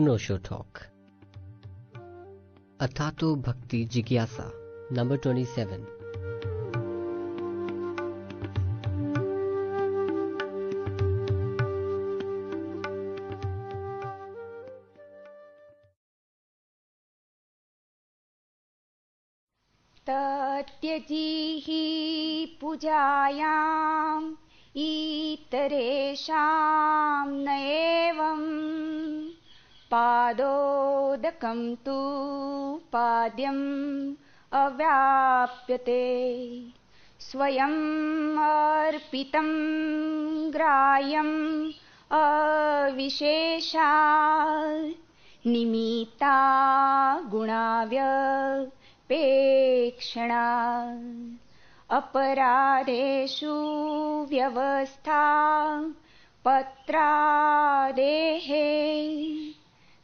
अनोशो talk. अथातो भक्ति जिज्ञासा नंबर ट्वेंटी सेवन त्यजी पूजायातरेशा पादोदकं तु पाद्यम् अव्याप्यते। स्वयम् अर्पितं ग्राह्यम् अविशेषा निमित्ता गुणाव्यपेक्षणा। अपराधेषु व्यवस्था पत्रादेः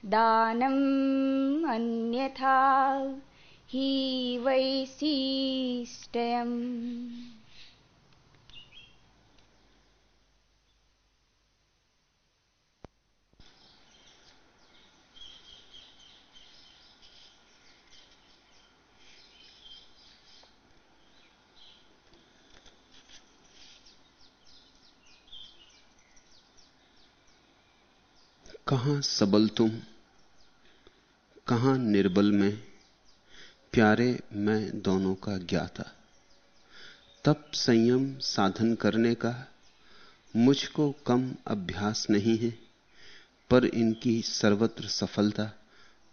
दानम् अन्यथा हि कहाँ सबल तुम? कहाँ निर्बल में, प्यारे मैं दोनों का ज्ञाता। तप संयम साधन करने का मुझको कम अभ्यास नहीं है, पर इनकी सर्वत्र सफलता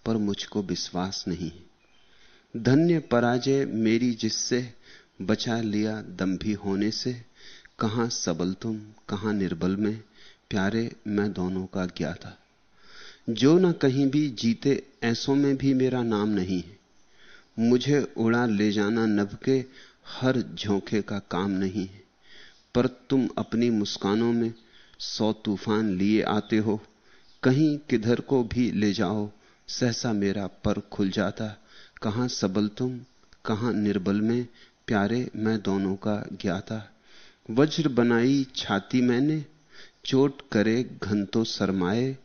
पर मुझको विश्वास नहीं है। धन्य पराजय मेरी जिससे बचा लिया दम्भी होने से, कहाँ सबल तुम, कहाँ निर्बल में, प्यारे मैं दोनों का ज्ञाता। जो न कहीं भी जीते, ऐसों में भी मेरा नाम नहीं है। मुझे उड़ा ले जाना नभ के हर झोंके का काम नहीं है। पर तुम अपनी मुस्कानों में सौ तूफ़ान लिए आते हो। कहीं किधर को भी ले जाओ, सहसा मेरा पर खुल जाता। कहाँ सबल तुम, कहाँ निर्बल में, प्यारे मैं दोनों का ज्ञाता। वज्र बनाई छाती मैंने, चोट करे घन शरमाए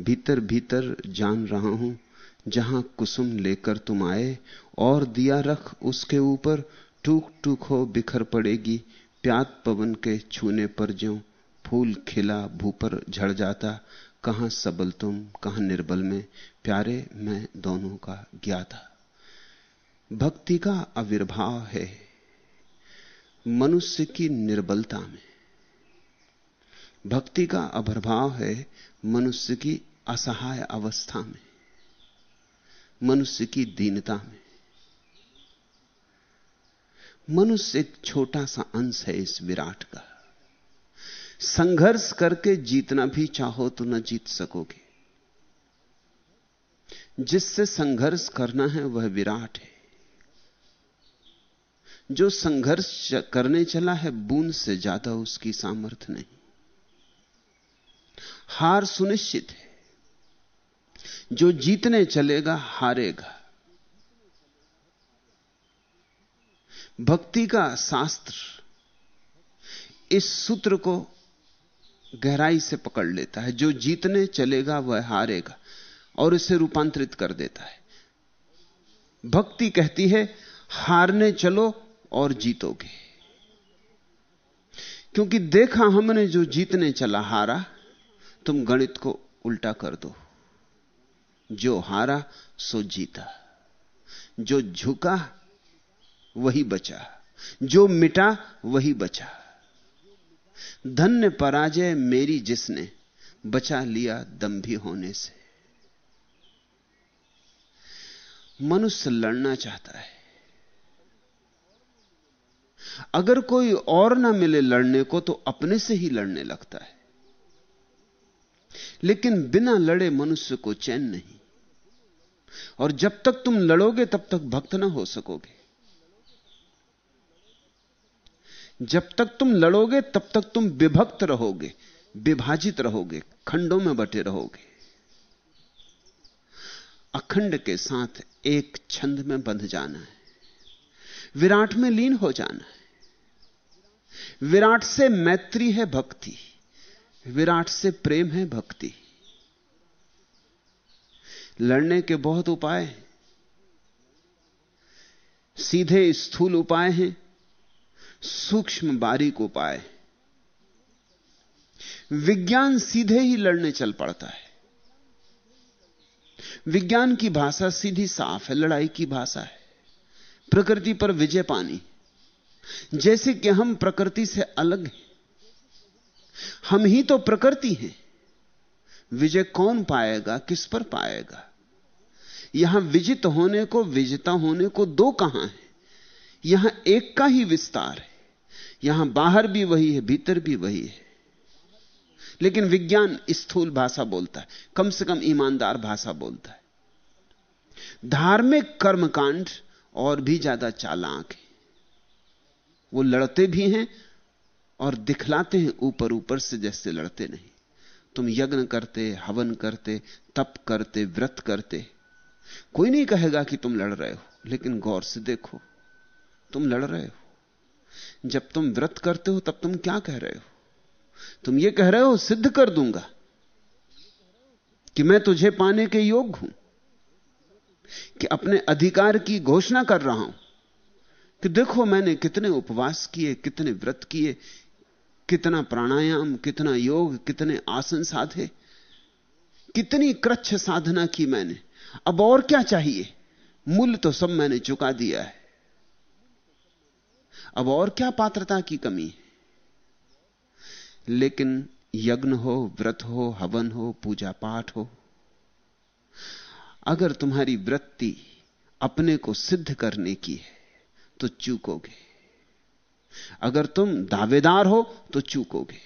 भीतर भीतर जान रहा हूँ, जहाँ कुसुम लेकर तुम आए, और दिया रख उसके ऊपर, टूक टूक हो बिखर पड़ेगी, प्यात पवन के छूने पर ज्यो फूल खिला भूपर झड़ जाता, कहाँ सबल तुम, कहाँ निर्बल में, प्यारे मैं दोनों का ज्ञाता। भक्ति का आविर्भाव है, मनुष्य की निर्बलता में। भक्ति का आविर्भाव है मनुष्य की असहाय अवस्था में, मनुष्य की दीनता में। मनुष्य एक छोटा सा अंश है इस विराट का। संघर्ष करके जीतना भी चाहो तो न जीत सकोगे। जिससे संघर्ष करना है वह विराट है। जो संघर्ष करने चला है, बूंद से ज़्यादा उसकी सामर्थ्य नहीं। हार सुनिश्चित है। जो जीतने चलेगा, हारेगा। भक्ति का शास्त्र इस सूत्र को गहराई से पकड़ लेता है। जो जीतने चलेगा, वह हारेगा और इसे रूपांतरित कर देता है। भक्ति कहती है, हारने चलो और जीतोगे। क्योंकि देखा हमने जो जीतने चला, हारा तुम गणित को उल्टा कर दो। जो हारा, सो जीता। जो झुका, वही बचा। जो मिटा, वही बचा। धन्य पराजय मेरी जिसने, बचा लिया दम्भी होने से। मनुष्य लड़ना चाहता है। अगर कोई और ना मिले लड़ने को तो अपने से ही लड़ने लगता है। लेकिन बिना लड़े मनुष्य को चैन नहीं। और जब तक तुम लड़ोगे, तब तक भक्त ना हो सकोगे। जब तक तुम लड़ोगे, तब तक तुम विभक्त रहोगे, विभाजित रहोगे, खंडों में बटे रहोगे। अखंड के साथ एक छंद में बंध जाना है। विराट में लीन हो जाना है। विराट से मैत्री है भक्ति। विराट से प्रेम है भक्ति। लड़ने के बहुत उपाय हैं। सीधे स्थूल उपाय हैं, सूक्ष्म बारीक उपाय विज्ञान सीधे ही लड़ने चल पड़ता है। विज्ञान की भाषा सीधी साफ़ है, लड़ाई की भाषा है। प्रकृति पर विजय पानी। जैसे कि हम प्रकृति से अलग हैं। हम ही तो प्रकृति हैं। विजय कौन पाएगा, किस पर पाएगा? यहाँ विजित होने को, विजेता होने को दो कहाँ है? यहाँ एक का ही विस्तार है। यहाँ बाहर भी वही है, भीतर भी वही है। लेकिन विज्ञान स्थूल भाषा बोलता है, कम से कम ईमानदार भाषा बोलता है। धार्मिक कर्मकांड और भी ज़्यादा चालाक है। वो लड़ते भी हैं और दिखलाते हैं ऊपर ऊपर से जैसे लड़ते नहीं। तुम यज्ञ करते, हवन करते, तप करते, व्रत करते। कोई नहीं कहेगा कि तुम लड़ रहे हो, लेकिन गौर से देखो, तुम लड़ रहे हो। जब तुम व्रत करते हो, तब तुम क्या कह रहे हो? तुम ये कह रहे हो, सिद्ध कर दूँगा कि मैं तुझे पाने के योग्य हूँ, कि अपने अधिकार की घोषणा कर रहा हूँ, कि देखो मैंने कितने उपवास किए, कितने व्रत किए कितना प्राणायाम, कितना योग, कितने आसन साधे, कितनी कृच्छ साधना की मैंने। अब और क्या चाहिए? मूल्य तो सब मैंने चुका दिया है। अब और क्या पात्रता की कमी है? लेकिन यज्ञ हो, व्रत हो, हवन हो, पूजा पाठ हो, अगर तुम्हारी वृत्ति अपने को सिद्ध करने की है तो चूकोगे। अगर तुम दावेदार हो तो चूकोगे।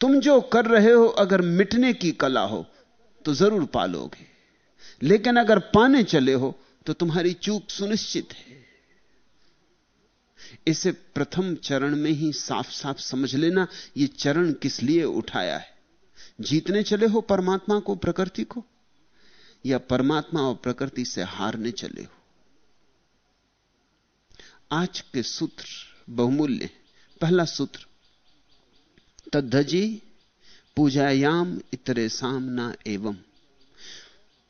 तुम जो कर रहे हो, अगर मिटने की कला हो तो ज़रूर पालोगे। लेकिन अगर पाने चले हो तो तुम्हारी चूक सुनिश्चित है। इसे प्रथम चरण में ही साफ़ साफ़ समझ लेना यह चरण किस लिए उठाया है। जीतने चले हो परमात्मा को, प्रकृति को, या परमात्मा और प्रकृति से हारने चले हो। आज के सूत्र बहुमूल्य पहला सूत्र, तद्धजी पूजायाम इतरे सामना एवं।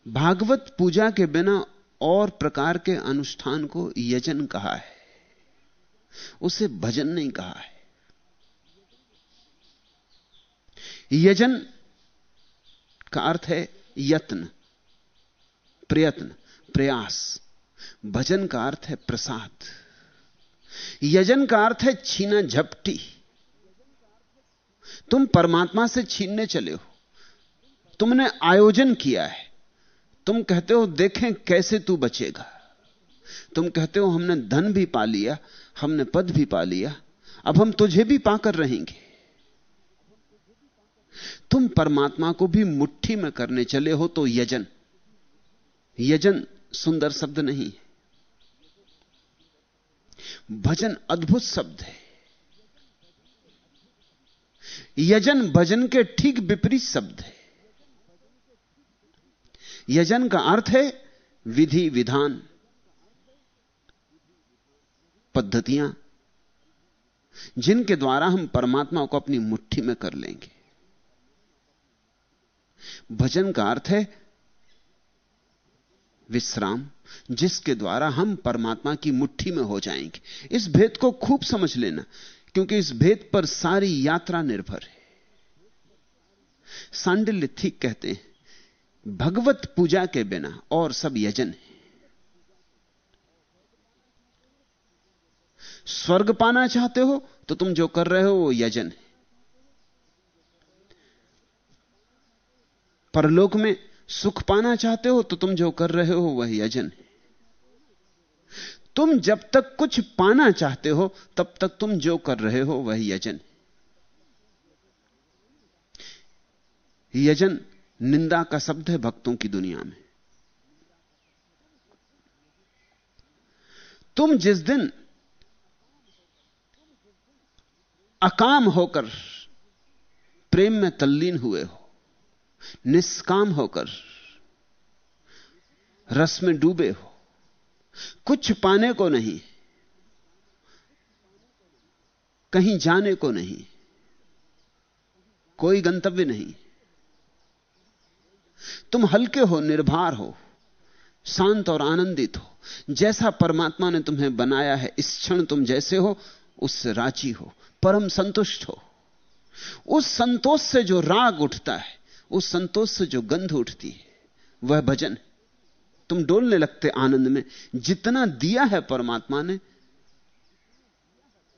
भागवत पूजा के बिना और प्रकार के अनुष्ठान को यजन कहा है। उसे भजन नहीं कहा है। यजन का अर्थ है यत्न, प्रयत्न, प्रयास। भजन का अर्थ है प्रसाद। यजन का अर्थ है छीना झपटी। तुम परमात्मा से छीनने चले हो। तुमने आयोजन किया है। तुम कहते हो, देखें कैसे तू बचेगा। तुम कहते हो, हमने धन भी पा लिया, हमने पद भी पा लिया, अब हम तुझे भी पाकर रहेंगे। तुम परमात्मा को भी मुट्ठी में करने चले हो तो यजन। यजन सुंदर शब्द नहीं है। भजन अद्भुत शब्द है। यजन भजन के ठीक विपरीत शब्द है। यजन का अर्थ है विधि विधान, पद्धतियाँ, जिनके द्वारा हम परमात्मा को अपनी मुट्ठी में कर लेंगे। भजन का अर्थ है विश्राम, जिसके द्वारा हम परमात्मा की मुट्ठी में हो जाएँगे। इस भेद को खूब समझ लेना, क्योंकि इस भेद पर सारी यात्रा निर्भर है। सांडिल्य ठीक कहते हैं, भगवत पूजा के बिना और सब यजन है। स्वर्ग पाना चाहते हो तो तुम जो कर रहे हो, वो यजन है। परलोक में सुख पाना चाहते हो तो तुम जो कर रहे हो वही यजन है। तुम जब तक कुछ पाना चाहते हो, तब तक तुम जो कर रहे हो वही यजन यजन निंदा का शब्द है भक्तों की दुनिया में। तुम जिस दिन अकाम होकर प्रेम में तल्लीन हुए हो निष्काम होकर रस में डूबे हो। कुछ पाने को नहीं, कहीं जाने को नहीं, कोई गंतव्य नहीं। तुम हल्के हो, निर्भर हो, शांत और आनंदित हो। जैसा परमात्मा ने तुम्हें बनाया है, इस क्षण तुम जैसे हो उससे राज़ी हो, परम संतुष्ट हो। उस संतोष से जो राग उठता है उस संतोष से जो गंध उठती है, वह भजन तुम डोलने लगते आनंद में, जितना दिया है परमात्मा ने,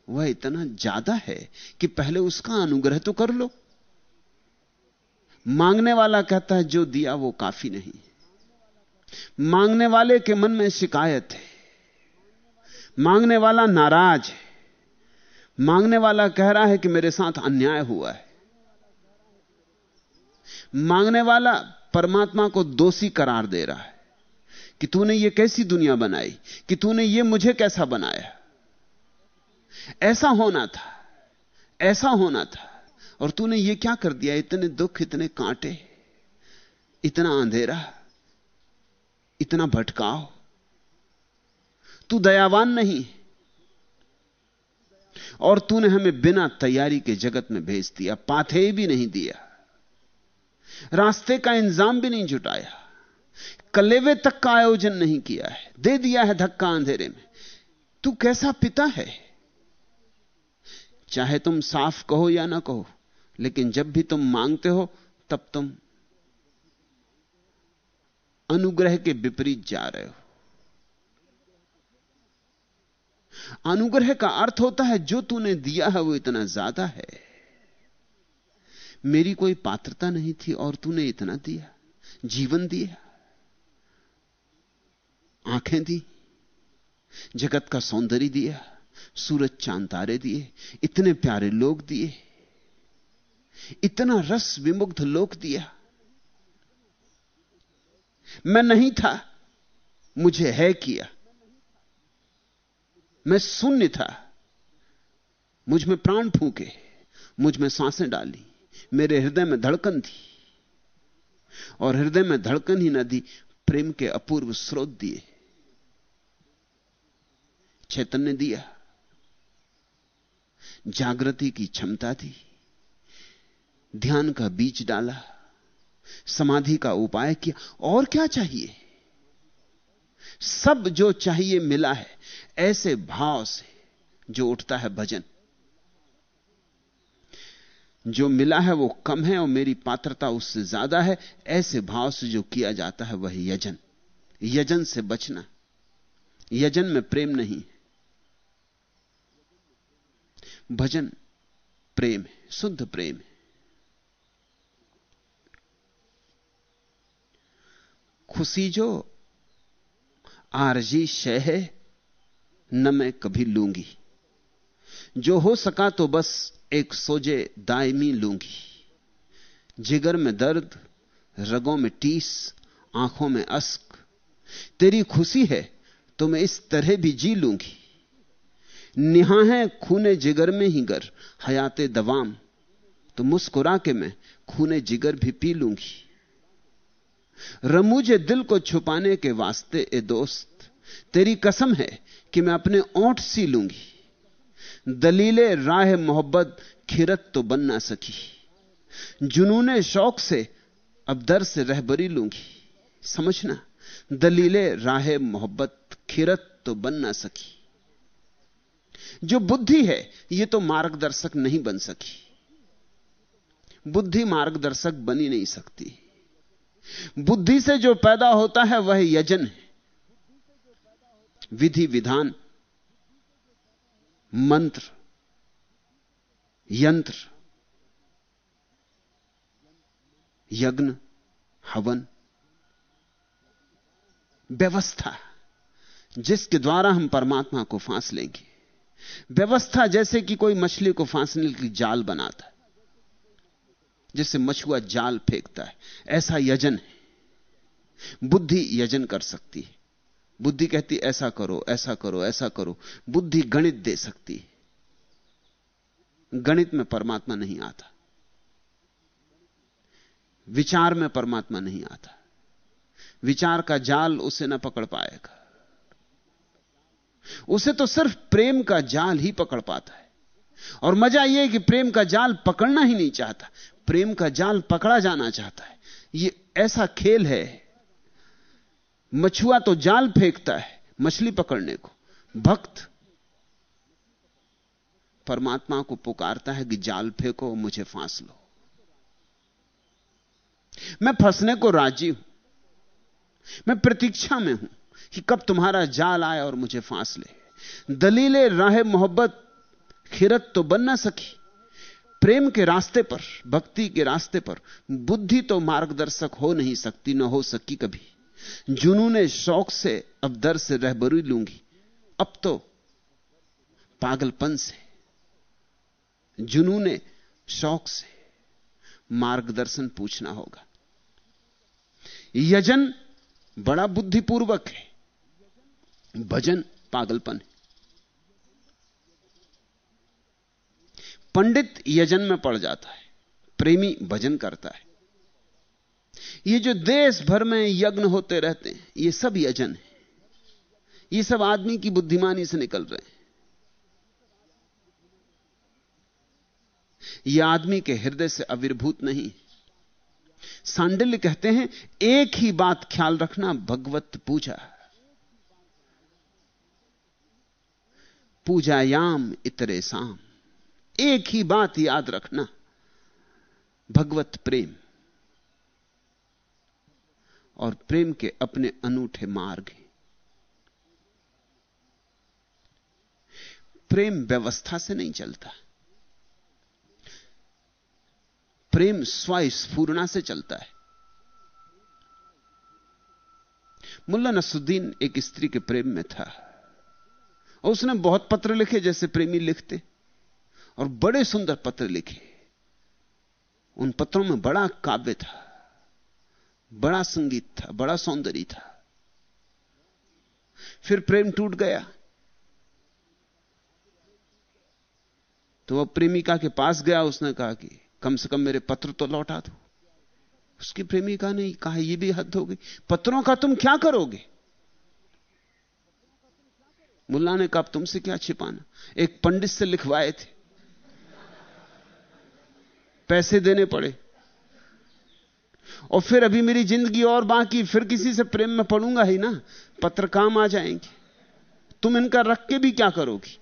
वह इतना ज़्यादा है कि पहले उसका अनुग्रह तो कर लो। मांगने वाला कहता है, जो दिया वो काफ़ी नहीं मांगने वाले के मन में शिकायत है। मांगने वाला नाराज़ है। मांगने वाला कह रहा है कि मेरे साथ अन्याय हुआ है। मांगने वाला परमात्मा को दोषी करार दे रहा है कि तूने ये कैसी दुनिया बनाई, कि तूने ये मुझे कैसा बनाया। ऐसा होना था, ऐसा होना था, और तूने ये क्या कर दिया? इतने दुख, इतने कांटे, इतना अंधेरा, इतना भटकाव। तू दयावान नहीं, और तूने हमें बिना तैयारी के जगत में भेज दिया, पाथे भी नहीं दिया। रास्ते का इंतज़ाम भी नहीं जुटाया। कलेवे तक का आयोजन नहीं किया है। दे दिया है धक्का अंधेरे में। तू कैसा पिता है? चाहे तुम साफ़ कहो या ना कहो, लेकिन जब भी तुम मांगते हो, तब तुम अनुग्रह के विपरीत जा रहे हो। अनुग्रह का अर्थ होता है, जो तूने दिया है, वो इतना ज़्यादा है। मेरी कोई पात्रता नहीं थी और तूने इतना दिया, जीवन दिया, आँखें दी, जगत का सौंदर्य दिया, सूरज चाँद तारे दिए, इतने प्यारे लोग दिए, इतना रस विमुग्ध लोक दिया। मैं नहीं था, मुझे है किया। मैं शून्य था, मुझमें प्राण फूके, मुझमें साँसें डाली। मेरे हृदय में धड़कन थी और हृदय में धड़कन ही न दी, प्रेम के अपूर्व स्रोत दिए। चैतन्य दिया। जागृति की क्षमता थी। ध्यान का बीज डाला। समाधि का उपाय किया। और क्या चाहिए? सब जो चाहिए मिला है, ऐसे भाव से जो उठता है भजन। जो मिला है वो कम है और मेरी पात्रता उससे ज़्यादा है। ऐसे भाव से जो किया जाता है वह यजन। यजन से बचना। यजन में प्रेम नहीं भजन प्रेम है, शुद्ध प्रेम है। खुशी जो आरजी शय है, न मैं कभी लूँगी। जो हो सका तो बस एक सोजे दायमी लूँगी। जिगर में दर्द, रगों में टीस, आँखों में अस्क। तेरी खुशी है तो मैं इस तरह भी जी लूँगी। निहा है खूने जिगर में ही गर, हयाते दवाम। तो मुस्कुरा के मैं खूने जिगर भी पी लूँगी। रमूजे दिल को छुपाने के वास्ते ए दोस्त, तेरी कसम है कि मैं अपने ओंठ सी लूँगी। दलीले, राह मोहब्बत, खिरत तो बन ना सकी। जुनूने शौक से अब दर से रहबरी लूँगी। समझना, दलीले, राह मोहब्बत, खिरत तो बन ना सकी। जो बुद्धि है यह तो मार्गदर्शक नहीं बन सकी। बुद्धि मार्गदर्शक बनी नहीं सकती। बुद्धि से जो पैदा होता है, वह यजन है। विधि विधान मंत्र, यंत्र, यज्ञ, हवन, व्यवस्था, जिसके द्वारा हम परमात्मा को फांस लेंगे। व्यवस्था जैसे कि कोई मछली को फांसने की जाल बनाता है जैसे मछुआ जाल फेंकता है, ऐसा यजन है। बुद्धि यजन कर सकती है। बुद्धि कहती, ऐसा करो ऐसा करो ऐसा करो। बुद्धि गणित दे सकती है। गणित में परमात्मा नहीं आता। विचार में परमात्मा नहीं आता। विचार का जाल उसे न पकड़ पाएगा। उसे तो सिर्फ़ प्रेम का जाल ही पकड़ पाता है। और मज़ा यह कि प्रेम का जाल पकड़ना ही नहीं चाहता। प्रेम का जाल पकड़ा जाना चाहता है। यह ऐसा खेल है मछुआ तो जाल फेंकता है मछली पकड़ने को। भक्त परमात्मा को पुकारता है कि जाल फेंको, मुझे फांस लो। मैं फंसने को राज़ी हूँ। मैं प्रतीक्षा में हूँ कि कब तुम्हारा जाल आए और मुझे फांस ले। दलीले, राह, मोहब्बत, खिरत तो बन ना सकी। प्रेम के रास्ते पर, भक्ति के रास्ते पर बुद्धि तो मार्गदर्शक हो नहीं सकती, न हो सकी कभी। जुनूने शौक से अब दर से रहबरी लूँगी, अब तो पागलपन से। जुनूने शौक से मार्गदर्शन पूछना होगा। यजन बड़ा बुद्धिपूर्वक है, भजन पागलपन है। पंडित यजन में पड़ जाता है, प्रेमी भजन करता है। ये जो देश भर में यज्ञ होते रहते हैं, ये सब यजन है। ये सब आदमी की बुद्धिमानी से निकल रहे हैं। ये आदमी के हृदय से अविर्भूत नहीं। सांडिल्य कहते हैं, एक ही बात ख्याल रखना भगवत पूजा। पूजायाम इतरे शाम एक ही बात याद रखना भगवत प्रेम। और प्रेम के अपने अनूठे मार्ग हैं। प्रेम व्यवस्था से नहीं चलता। प्रेम स्वस्फूर्णा से चलता है। मुल्ला नसुद्दीन एक स्त्री के प्रेम में था और उसने बहुत पत्र लिखे जैसे प्रेमी लिखते और बड़े सुंदर पत्र लिखे। उन पत्रों में बड़ा काव्य था। बड़ा संगीत था, बड़ा सौंदर्य था। फिर प्रेम टूट गया। तो वह प्रेमिका के पास गया, उसने कहा कि कम से कम मेरे पत्र तो लौटा दो। उसकी प्रेमिका ने कहा यह भी हद हो गई। पत्रों का तुम क्या करोगे? मुल्ला ने कहा तुमसे क्या छिपाना? एक पंडित से लिखवाए थे। पैसे देने पड़े। और फिर अभी मेरी ज़िंदगी और बाकी, फिर किसी से प्रेम में पड़ूँगा ही ना? पत्र काम आ जाएँगे। तुम इनका रख के भी क्या करोगी?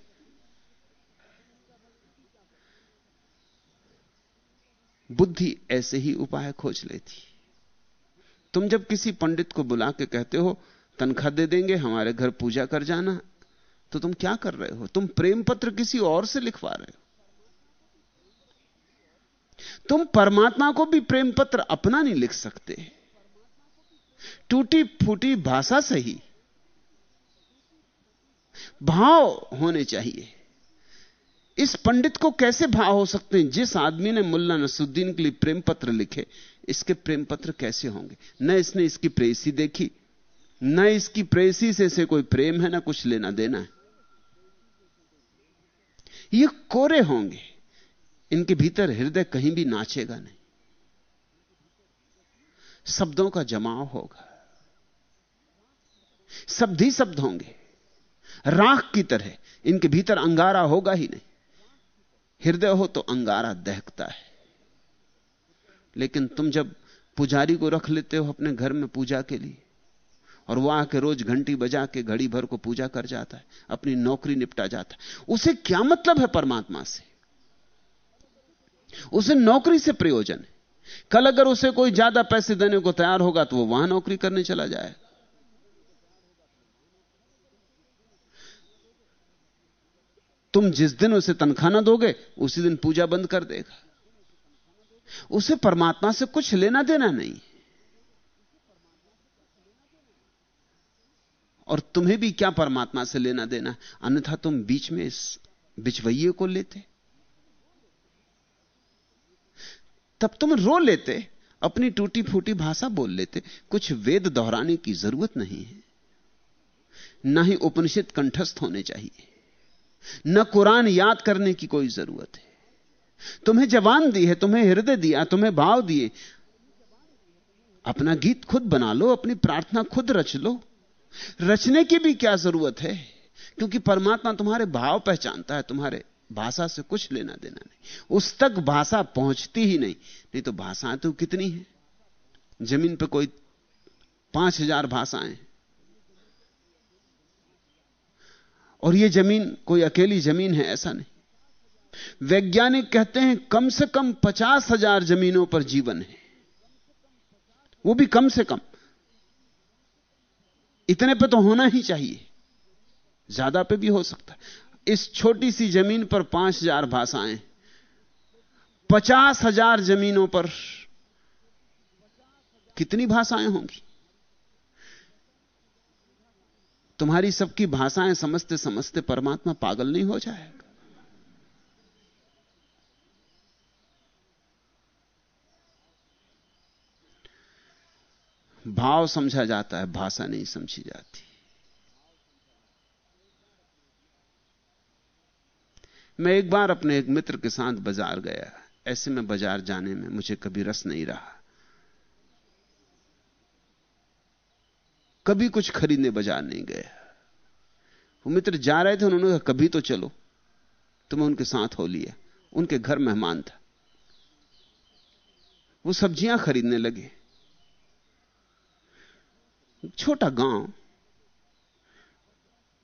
बुद्धि ऐसे ही उपाय खोज लेती। तुम जब किसी पंडित को बुला के कहते हो, तनख्वाह दे देंगे, हमारे घर पूजा कर जाना तो तुम क्या कर रहे हो? तुम प्रेम पत्र किसी और से लिखवा रहे हो। तुम परमात्मा को भी प्रेम पत्र अपना नहीं लिख सकते। टूटी फूटी भाषा सही। भाव होने चाहिए। इस पंडित को कैसे भाव हो सकते हैं? जिस आदमी ने मुल्ला नसुद्दीन के लिए प्रेम पत्र लिखे इसके प्रेम पत्र कैसे होंगे? न इसने इसकी प्रेसी देखी न इसकी प्रेसी से, से कोई प्रेम है ना कुछ लेना देना है। ये कोरे होंगे। इनके भीतर हृदय कहीं भी नाचेगा नहीं। शब्दों का जमाव होगा। शब्द ही शब्द होंगे। राख की तरह इनके भीतर अंगारा होगा ही नहीं। हृदय हो तो अंगारा दहकता है। लेकिन तुम जब पुजारी को रख लेते हो अपने घर में पूजा के लिए, और वह आके रोज घंटी बजा के घड़ी भर को पूजा कर जाता है, अपनी नौकरी निपटा जाता है, उसे क्या मतलब है परमात्मा से? उसे नौकरी से प्रयोजन है। कल अगर उसे कोई ज़्यादा पैसे देने को तैयार होगा तो वो वहाँ नौकरी करने चला जाएगा। तुम जिस दिन उसे तनख्वाह ना दोगे, उसी दिन पूजा बंद कर देगा। उसे परमात्मा से कुछ लेना देना नहीं और तुम्हें भी क्या परमात्मा से लेना देना? अन्यथा तुम बीच में इस बिचवैये को लेते। तब तुम रो लेते, अपनी टूटी फूटी भाषा बोल लेते। कुछ वेद दोहराने की ज़रूरत नहीं है। ना ही उपनिषद कंठस्थ होने चाहिए। न कुरान याद करने की कोई ज़रूरत है। तुम्हें जवान दी है, तुम्हें हृदय दिया, तुम्हें भाव दिए। अपना गीत खुद बना लो, अपनी प्रार्थना खुद रच लो। रचने की भी क्या ज़रूरत है? क्योंकि परमात्मा तुम्हारे भाव पहचानता है, तुम्हारे भाषा से कुछ लेना देना नहीं। उस तक भाषा पहुँचती ही नहीं। नहीं तो भाषाएँ तो कितनी है? ज़मीन पर कोई पाँच हज़ार भाषाएँ। और यह ज़मीन, कोई अकेली ज़मीन है, ऐसा नहीं। वैज्ञानिक कहते हैं, कम से कम पचास हज़ार जमीनों पर जीवन है। वो भी कम से कम। इतने पे तो होना ही चाहिए। ज़्यादा पे भी हो सकता है। इस छोटी सी ज़मीन पर पाँच हज़ार भाषाएँ, पचास हज़ार जमीनों पर कितनी भाषाएँ होंगी? तुम्हारी सबकी भाषाएँ समझते समझते परमात्मा पागल नहीं हो जाएगा। भाव समझा जाता है, भाषा नहीं समझी जाती। मैं एक बार अपने एक मित्र के साथ बाज़ार गया। ऐसे में बाज़ार जाने में मुझे कभी रस नहीं रहा। कभी कुछ खरीदने बाज़ार नहीं गया। वो मित्र जा रहे थे, उन्होंने कहा, कभी तो चलो। तो मैं उनके साथ हो लिया। उनके घर मेहमान था। वो सब्ज़ियाँ खरीदने लगे। छोटा गाँव।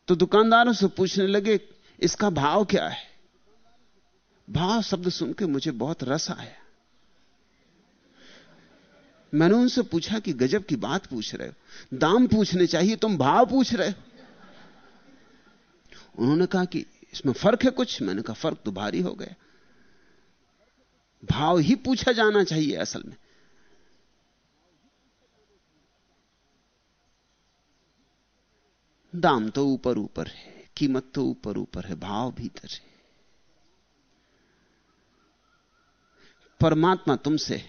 तो दुकानदारों से पूछने लगे, इसका भाव क्या है? भाव शब्द सुन के मुझे बहुत रस आया। मैंने उनसे पूछा कि गजब की बात पूछ रहे हो, दाम पूछने चाहिए, तुम भाव पूछ रहे हो। उन्होंने कहा कि इसमें फ़र्क है कुछ, मैंने कहा फ़र्क तो भारी हो गया। भाव ही पूछा जाना चाहिए असल में। दाम तो ऊपर ऊपर है, कीमत तो ऊपर ऊपर है, भाव भीतर है। परमात्मा तुमसे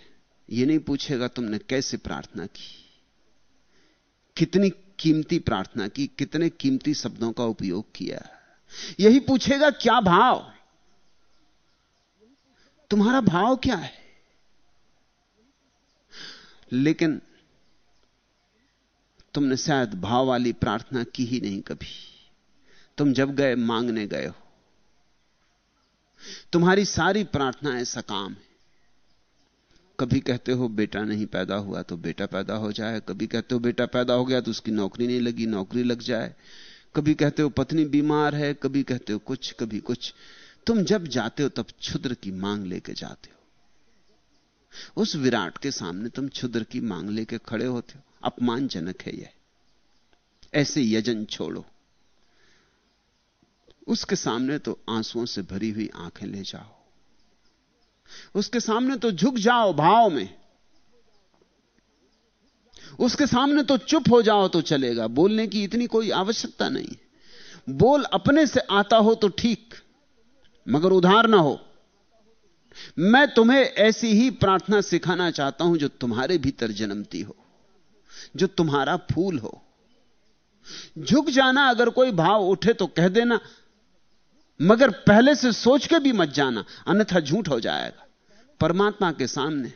यह नहीं पूछेगा तुमने कैसे प्रार्थना की? कितनी कीमती प्रार्थना की, कितने कीमती शब्दों का उपयोग किया? यही पूछेगा, क्या भाव? तुम्हारा भाव क्या है? लेकिन तुमने शायद भाव वाली प्रार्थना की ही नहीं कभी। तुम जब गए, मांगने गए हो। तुम्हारी सारी प्रार्थनाएँ सकाम है। कभी कहते हो बेटा नहीं पैदा हुआ तो बेटा पैदा हो जाए। कभी कहते हो बेटा पैदा हो गया तो उसकी नौकरी नहीं लगी, नौकरी लग जाए। कभी कहते हो पत्नी बीमार है, कभी कहते हो कुछ, कभी कुछ। तुम जब जाते हो तब क्षुद्र की मांग लेके जाते हो। उस विराट के सामने तुम क्षुद्र की मांग लेके खड़े होते हो। अपमानजनक है यह। ऐसे यजन छोड़ो। उसके सामने तो आंसुओं से भरी हुई आँखें ले जाओ। उसके सामने तो झुक जाओ भाव में। उसके सामने तो चुप हो जाओ तो चलेगा। बोलने की इतनी कोई आवश्यकता नहीं। बोल अपने से आता हो तो ठीक, मगर उधार ना हो। मैं तुम्हें ऐसी ही प्रार्थना सिखाना चाहता हूँ जो तुम्हारे भीतर जन्मती हो, जो तुम्हारा फूल हो। झुक जाना अगर कोई भाव उठे तो कह देना मगर पहले से सोच के भी मत जाना, अन्यथा झूठ हो जाएगा। परमात्मा के सामने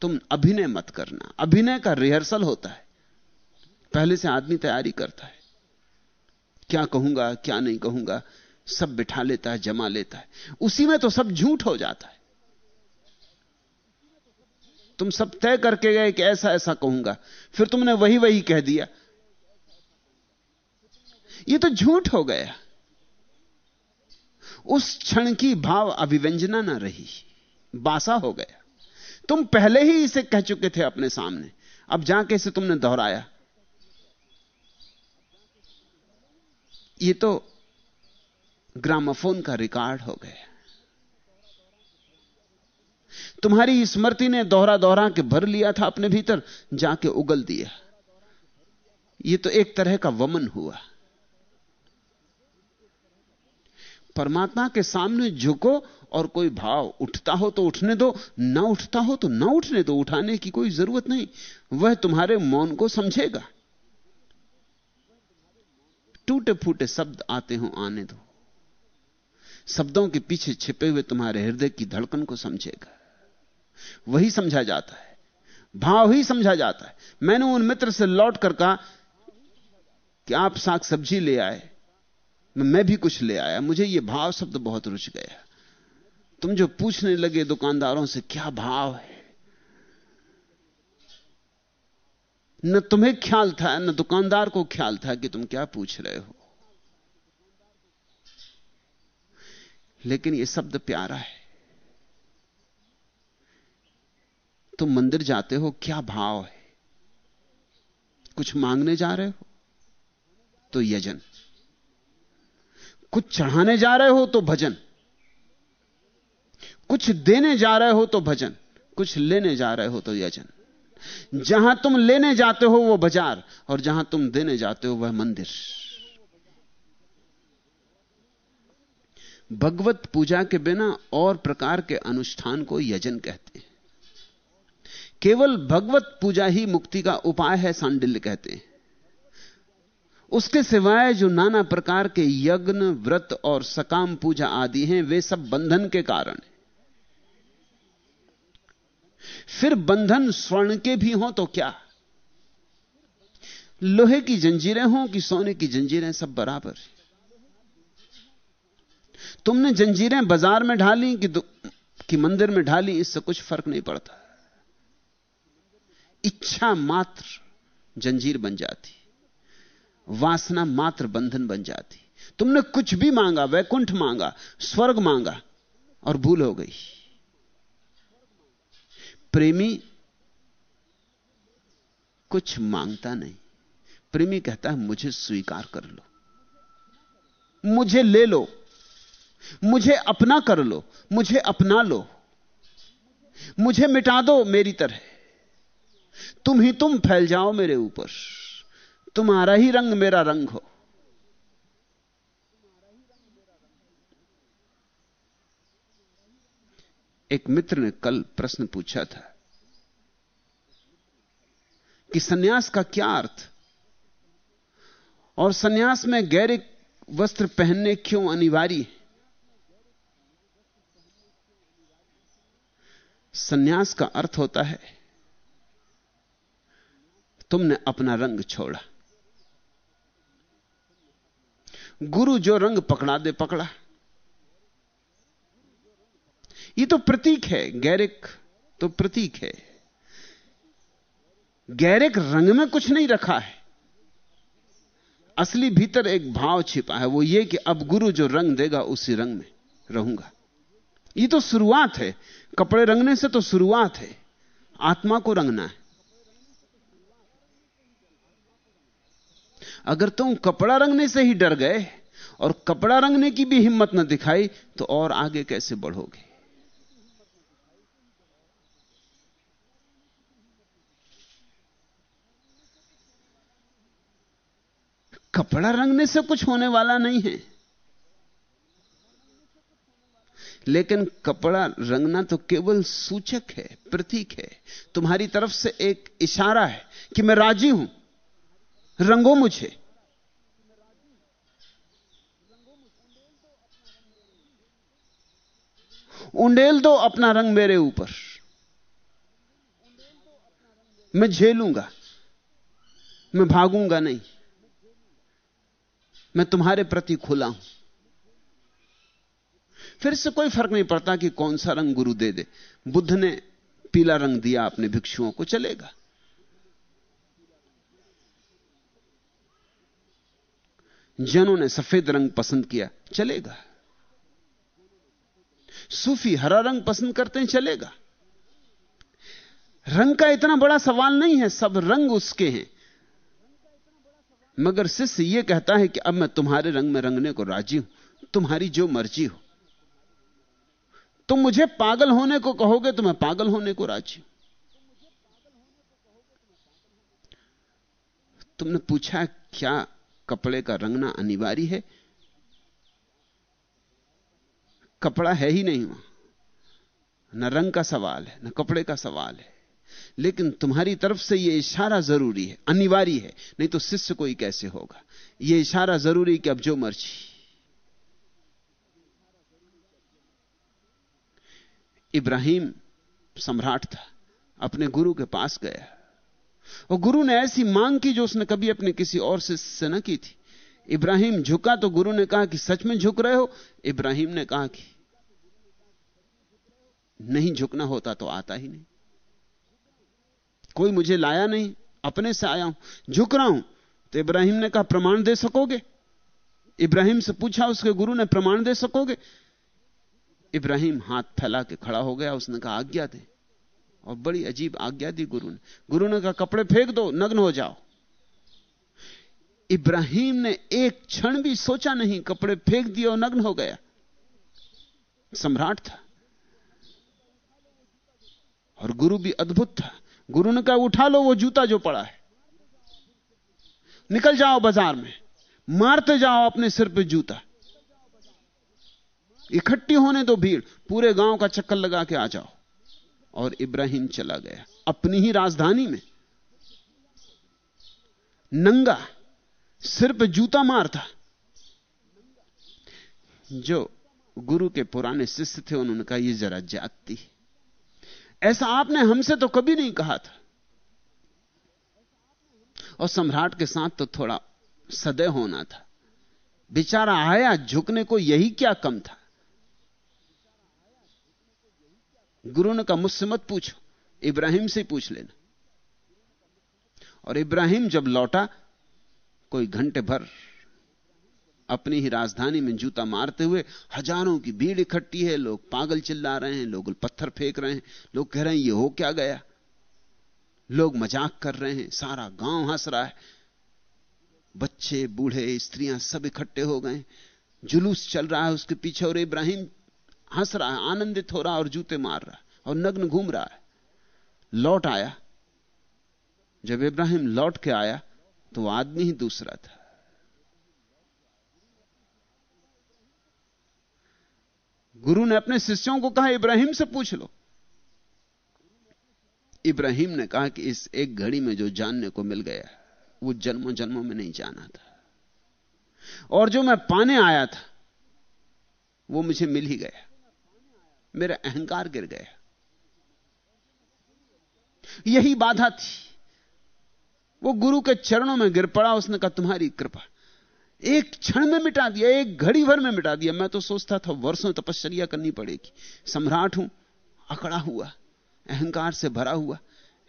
तुम अभिनय मत करना। अभिनय का रिहर्सल होता है। पहले से आदमी तैयारी करता है। क्या कहूँगा, क्या नहीं कहूँगा, सब बिठा लेता है, जमा लेता है। उसी में तो सब झूठ हो जाता है। तुम सब तय करके गए कि ऐसा ऐसा कहूँगा। फिर तुमने वही वही कह दिया। ये तो झूठ हो गया। उस क्षण की भाव अभिव्यंजना ना रही। बासा हो गया। तुम पहले ही इसे कह चुके थे अपने सामने। अब जाके इसे तुमने दोहराया। ये तो ग्रामोफोन का रिकॉर्ड हो गया। तुम्हारी स्मृति ने दोहरा दोहरा के भर लिया था अपने भीतर, जाके उगल दिया। ये तो एक तरह का वमन हुआ। परमात्मा के सामने झुको और कोई भाव उठता हो तो उठने दो, ना उठता हो तो ना उठने दो, उठाने की कोई ज़रूरत नहीं। वह तुम्हारे मौन को समझेगा। टूटे फूटे शब्द आते हो, आने दो। शब्दों के पीछे छिपे हुए तुम्हारे हृदय की धड़कन को समझेगा। वही समझा जाता है। भाव ही समझा जाता है। मैंने उन मित्र से लौट कर कहा कि आप साग सब्ज़ी ले आए? मैं भी कुछ ले आया। मुझे यह भाव शब्द बहुत रुच गया। तुम जो पूछने लगे दुकानदारों से, क्या भाव है? न तुम्हें ख्याल था, न दुकानदार को ख्याल था कि तुम क्या पूछ रहे हो। लेकिन यह शब्द प्यारा है। तुम मंदिर जाते हो, क्या भाव है? कुछ मांगने जा रहे हो? तो यजन। कुछ चढ़ाने जा रहे हो तो भजन। कुछ देने जा रहे हो तो भजन। कुछ लेने जा रहे हो तो यजन। जहाँ तुम लेने जाते हो वो बाज़ार, और जहाँ तुम देने जाते हो वह मंदिर। भगवत पूजा के बिना और प्रकार के अनुष्ठान को यजन कहते हैं। केवल भगवत पूजा ही मुक्ति का उपाय है, सांडिल्य कहते हैं। उसके सिवाय जो नाना प्रकार के यज्ञ व्रत और सकाम पूजा आदि हैं वे सब बंधन के कारण हैं। फिर बंधन स्वर्ण के भी हों तो क्या? लोहे की जंजीरें हों कि सोने की जंजीरें सब बराबर तुमने जंजीरें बाज़ार में ढाली कि, कि मंदिर में ढाली इससे कुछ फ़र्क नहीं पड़ता। इच्छा मात्र जंजीर बन जाती। वासना मात्र बंधन बन जाती। तुमने कुछ भी मांगा, वैकुंठ मांगा, स्वर्ग मांगा, और भूल हो गई। प्रेमी कुछ माँगता नहीं। प्रेमी कहता है, मुझे स्वीकार कर लो। मुझे ले लो। मुझे अपना कर लो। मुझे अपना लो। मुझे मिटा दो मेरी तरह। तुम ही तुम फैल जाओ मेरे ऊपर। तुम्हारा ही रंग मेरा रंग हो। एक मित्र ने कल प्रश्न पूछा था कि सन्यास का क्या अर्थ? और सन्यास में गैरिक वस्त्र पहनने क्यों अनिवार्य सन्यास का अर्थ होता है, तुमने अपना रंग छोड़ा। गुरु जो रंग पकड़ा दे, पकड़ा। ये तो प्रतीक है, गैरिक तो प्रतीक है। गैरिक रंग में कुछ नहीं रखा है। असली भीतर एक भाव छिपा है, वो ये कि अब गुरु जो रंग देगा, उसी रंग में रहूँगा। ये तो शुरुआत है। कपड़े रंगने से तो शुरुआत है। आत्मा को रंगना है। अगर तुम कपड़ा रंगने से ही डर गए और कपड़ा रंगने की भी हिम्मत न दिखाई तो और आगे कैसे बढ़ोगे? कपड़ा रंगने से कुछ होने वाला नहीं है। लेकिन कपड़ा रंगना तो केवल सूचक है, प्रतीक है। तुम्हारी तरफ़ से एक इशारा है कि मैं राज़ी हूँ। रंगो मुझे। उंडेल दो अपना रंग मेरे ऊपर। मैं झेलूँगा। मैं भागूँगा नहीं। मैं तुम्हारे प्रति खुला हूँ। फिर से कोई फ़र्क नहीं पड़ता कि कौन सा रंग गुरु दे दे। बुद्ध ने पीला रंग दिया अपने भिक्षुओं को, चलेगा। जनों ने सफ़ेद रंग पसंद किया, चलेगा। सूफी हरा रंग पसंद करते हैं, चलेगा। रंग का इतना बड़ा सवाल नहीं है, सब रंग उसके हैं। मगर शिष्य यह कहता है कि अब मैं तुम्हारे रंग में रंगने को राज़ी हूँ, तुम्हारी जो मर्ज़ी हो। तुम मुझे पागल होने को कहोगे तो मैं पागल होने को राज़ी हूँ। तुमने पूछा क्या कपड़े का रंगना अनिवार्य है। कपड़ा है ही नहीं वहाँ। न रंग का सवाल है, न कपड़े का सवाल है। लेकिन तुम्हारी तरफ़ से यह इशारा ज़रूरी है, अनिवार्य है। नहीं तो शिष्य कोई कैसे होगा? यह इशारा ज़रूरी कि अब जो मर्ज़ी। इब्राहिम सम्राट था, अपने गुरु के पास गया। और गुरु ने ऐसी मांग की जो उसने कभी अपने किसी और शिष्य से न की थी। इब्राहिम झुका तो गुरु ने कहा कि सच में झुक रहे हो? इब्राहिम ने कहा कि नहीं, झुकना होता तो आता ही नहीं। कोई मुझे लाया नहीं, अपने से आया हूँ, झुक रहा हूँ। तो इब्राहिम ने कहा, प्रमाण दे सकोगे? इब्राहिम से पूछा, उसके गुरु ने प्रमाण दे सकोगे? इब्राहिम हाथ फैला के खड़ा हो गया, उसने कहा, आज्ञा दे। और बड़ी अजीब आज्ञा दी गुरु ने गुरु ने कहा, कपड़े फेंक दो, नग्न हो जाओ। इब्राहिम ने एक क्षण भी सोचा नहीं, कपड़े फेंक दिए और नग्न हो गया। सम्राट था। और गुरु भी अद्भुत था। गुरु ने कहा, उठा लो, वो जूता जो पड़ा है। निकल जाओ बाज़ार में। मारते जाओ अपने सिर पे जूता। इकट्ठी होने दो भीड़। पूरे गाँव का चक्कर लगा के आ जाओ। और इब्राहिम चला गया। अपनी ही राजधानी में। नंगा सिर पे जूता मारता जो गुरु के पुराने शिष्य थे, उन्होंने कहा यह जरा जाती ऐसा आपने हमसे तो कभी नहीं कहा था। और सम्राट के साथ तो थोड़ा सदै होना था। बेचारा आया, झुकने को यही क्या कम था? गुरु ने कहा, मुझसे मत पूछो, इब्राहिम से पूछ लेना। और इब्राहिम जब लौटा, कोई घंटे भर अपनी ही राजधानी में जूता मारते हुए, हज़ारों की भीड़ इकट्ठी है, लोग पागल चिल्ला रहे हैं, लोग पत्थर फेंक रहे हैं, लोग कह रहे हैं, ये हो क्या गया? लोग मज़ाक कर रहे हैं, सारा गाँव हंस रहा है। बच्चे, बूढ़े, स्त्रियाँ सब इकट्ठे हो गए जुलूस चल रहा है उसके पीछे और इब्राहिम हंस रहा है, आनंदित हो रहा और जूते मार रहा और नग्न घूम रहा है। लौट आया। जब इब्राहिम लौट के आया तो आदमी ही दूसरा था। गुरु ने अपने शिष्यों को कहा, इब्राहिम से पूछ लो। इब्राहिम ने कहा कि इस एक घड़ी में जो जानने को मिल गया, वो जन्मों जन्मों में नहीं जाना था। और जो मैं पाने आया था, वो मुझे मिल ही गया। मेरा अहंकार गिर गया। यही बाधा थी। वो गुरु के चरणों में गिर पड़ा, उसने कहा, तुम्हारी कृपा। एक क्षण में मिटा दिया, एक घड़ी भर में मिटा दिया। मैं तो सोचता था, वर्षों तपस्या करनी पड़ेगी। सम्राट हूँ, अकड़ा हुआ, अहंकार से भरा हुआ,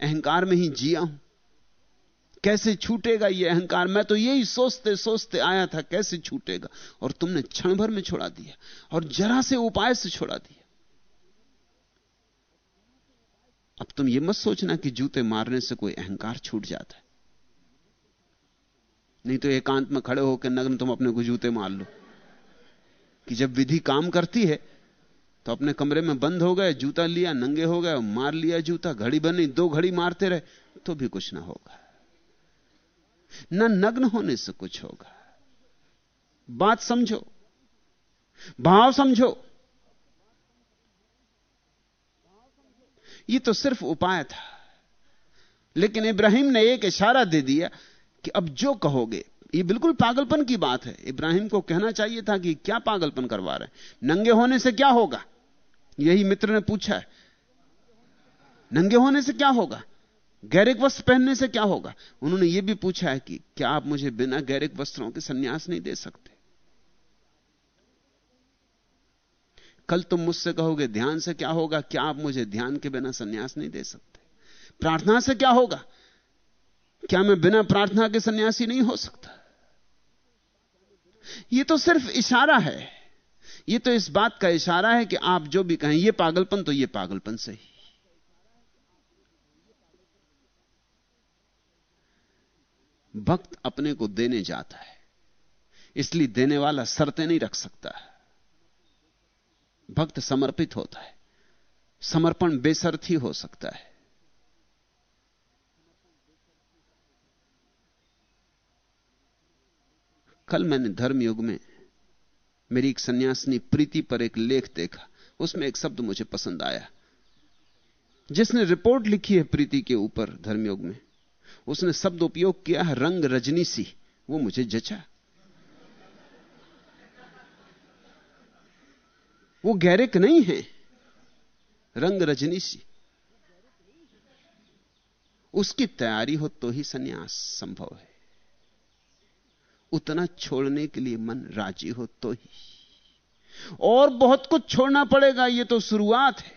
अहंकार में ही जिया हूँ। कैसे छूटेगा यह अहंकार? मैं तो यही सोचते सोचते आया था, कैसे छूटेगा? और तुमने क्षण भर में छोड़ा दिया, और जरा से उपाय से छोड़ा दिया। अब तुम यह मत सोचना कि जूते मारने से कोई अहंकार छूट जाता है। नहीं तो एकांत में खड़े होकर नग्न तुम अपने को जूते मार लो। कि जब विधि काम करती है तो अपने कमरे में बंद हो गए, जूता लिया, नंगे हो गए, मार लिया जूता, घड़ी बनी, दो घड़ी मारते रहे तो भी कुछ ना होगा। न नग्न होने से कुछ होगा। बात समझो, भाव समझो ये तो सिर्फ़ उपाय था। लेकिन इब्राहिम ने एक इशारा दे दिया कि अब जो कहोगे, ये बिल्कुल पागलपन की बात है। इब्राहिम को कहना चाहिए था कि क्या पागलपन करवा रहे नंगे होने से क्या होगा? यही मित्र ने पूछा है। नंगे होने से क्या होगा? गैरिक वस्त्र पहनने से क्या होगा? उन्होंने यह भी पूछा है कि क्या आप मुझे बिना गैरिक वस्त्रों के सन्यास नहीं दे सकते? कल तुम मुझसे कहोगे, ध्यान से क्या होगा? क्या आप मुझे ध्यान के बिना सन्यास नहीं दे सकते? प्रार्थना से क्या होगा? क्या मैं बिना प्रार्थना के सन्यासी नहीं हो सकता? यह तो सिर्फ़ इशारा है। यह तो इस बात का इशारा है कि आप जो भी कहें यह पागलपन तो यह पागलपन सही भक्त अपने को देने जाता है। इसलिए देने वाला शर्तें नहीं रख सकता। भक्त समर्पित होता है। समर्पण बेसर्त ही सकता है। कल मैंने धर्म युग में मेरी एक सन्यासिनी प्रीति पर एक लेख देखा। उसमें एक शब्द मुझे पसंद आया। जिसने रिपोर्ट लिखी है प्रीति के ऊपर धर्मयोग में, उसने शब्द उपयोग किया है, रंग रजनी सी वो मुझे जचा। वो गैरिक नहीं है। रंग रजनी सी। उसकी तैयारी हो तो ही सन्यास संभव है। उतना छोड़ने के लिए मन राज़ी हो तो ही। और बहुत कुछ छोड़ना पड़ेगा यह तो शुरुआत है।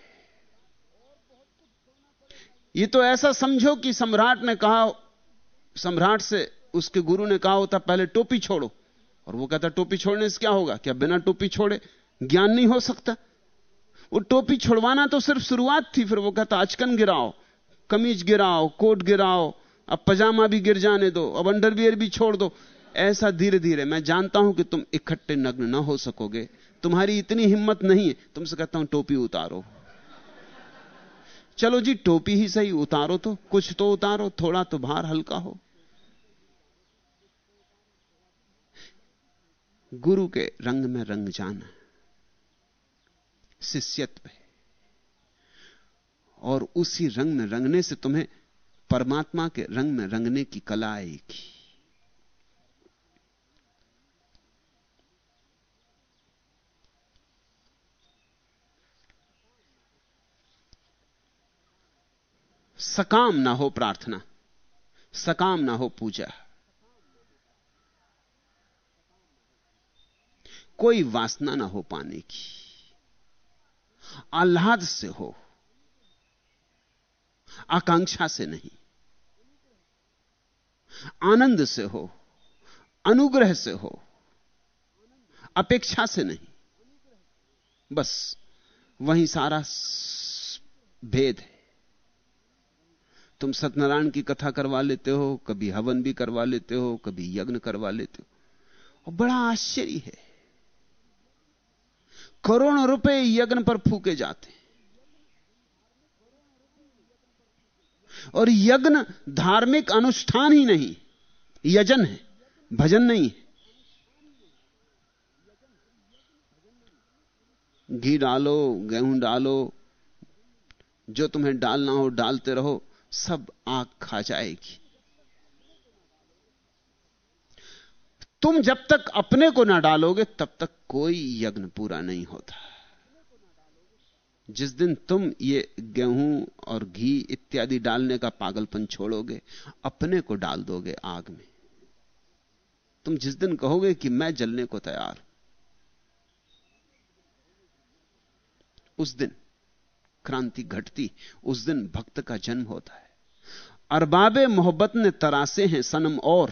यह तो ऐसा समझो कि सम्राट ने कहा, सम्राट से उसके गुरु ने कहा होता, पहले टोपी छोड़ो। और वो कहता, टोपी छोड़ने से क्या होगा? क्या बिना टोपी छोड़े ज्ञान नहीं हो सकता। वो टोपी छुड़वाना तो सिर्फ़ शुरुआत थी, फिर वो कहता, अचकन गिराओ, कमीज गिराओ, कोट गिराओ, अब पजामा भी गिर जाने दो, अब अंडरवियर भी छोड़ दो। ऐसा धीरे धीरे मैं जानता हूँ कि तुम इकट्ठे नग्न ना हो सकोगे। तुम्हारी इतनी हिम्मत नहीं है। तुमसे कहता हूँ, टोपी उतारो। चलो जी, टोपी ही सही, उतारो तो कुछ तो उतारो, थोड़ा तो भार हल्का हो। गुरु के रंग में रंग जाना। शिष्यत्व है। और उसी रंग में रंगने से तुम्हें परमात्मा के रंग में रंगने की कला आएगी। सकाम ना हो प्रार्थना, सकाम ना हो पूजा। कोई वासना ना हो पाने की। आह्लाद से हो, आकांक्षा से नहीं, आनंद से हो, अनुग्रह से हो, अपेक्षा से नहीं, बस वही सारा भेद है। तुम सत्यनारायण की कथा करवा लेते हो, कभी हवन भी करवा लेते हो, कभी यज्ञ करवा लेते हो, और बड़ा आश्चर्य है। करोड़ों रुपए यज्ञ पर फूके जाते और यज्ञ धार्मिक अनुष्ठान ही नहीं, यजन है, भजन नहीं है। घी डालो, गेहूँ डालो, जो तुम्हें डालना हो डालते रहो, सब आग खा जाएगी। तुम जब तक अपने को ना डालोगे, तब तक कोई यज्ञ पूरा नहीं होता। जिस दिन तुम ये गेहूँ और घी इत्यादि डालने का पागलपन छोड़ोगे, अपने को डाल दोगे आग में। तुम जिस दिन कहोगे कि मैं जलने को तैयार उस दिन क्रांति घटती, उस दिन भक्त का जन्म होता है। अरबाबे मोहब्बत ने तरासे हैं सनम और।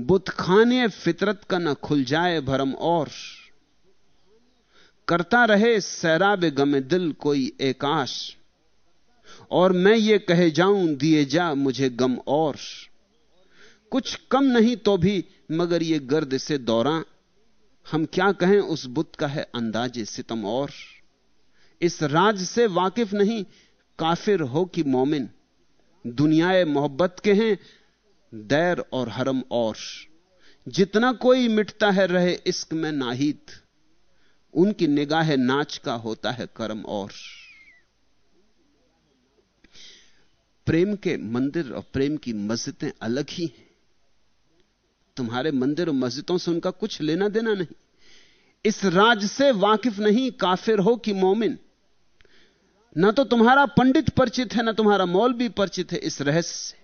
बुत खाने फितरत का न खुल जाए भरम और। करता रहे सैराब गमे दिल कोई एकाश। और मैं ये कहे जाऊँ, दिए जा मुझे गम और। कुछ कम नहीं तो भी मगर ये गर्द से दौरा। हम क्या कहें, उस बुत का है अंदाजे सितम और। इस राज से वाकिफ नहीं, काफिर हो कि मोमिन। दुनियाए मोहब्बत के हैं दैर और हरम और। जितना कोई मिटता है रहे इश्क में नाहित उनकी निगाह नाच का होता है कर्म और। प्रेम के मंदिर और प्रेम की मस्जिदें अलग ही हैं। तुम्हारे मंदिर और मस्जिदों से उनका कुछ लेना देना नहीं। इस राज से वाकिफ नहीं काफिर हो कि मोमिन। ना तो तुम्हारा पंडित परिचित है, ना तुम्हारा मौल भी परिचित है इस रहस्य से।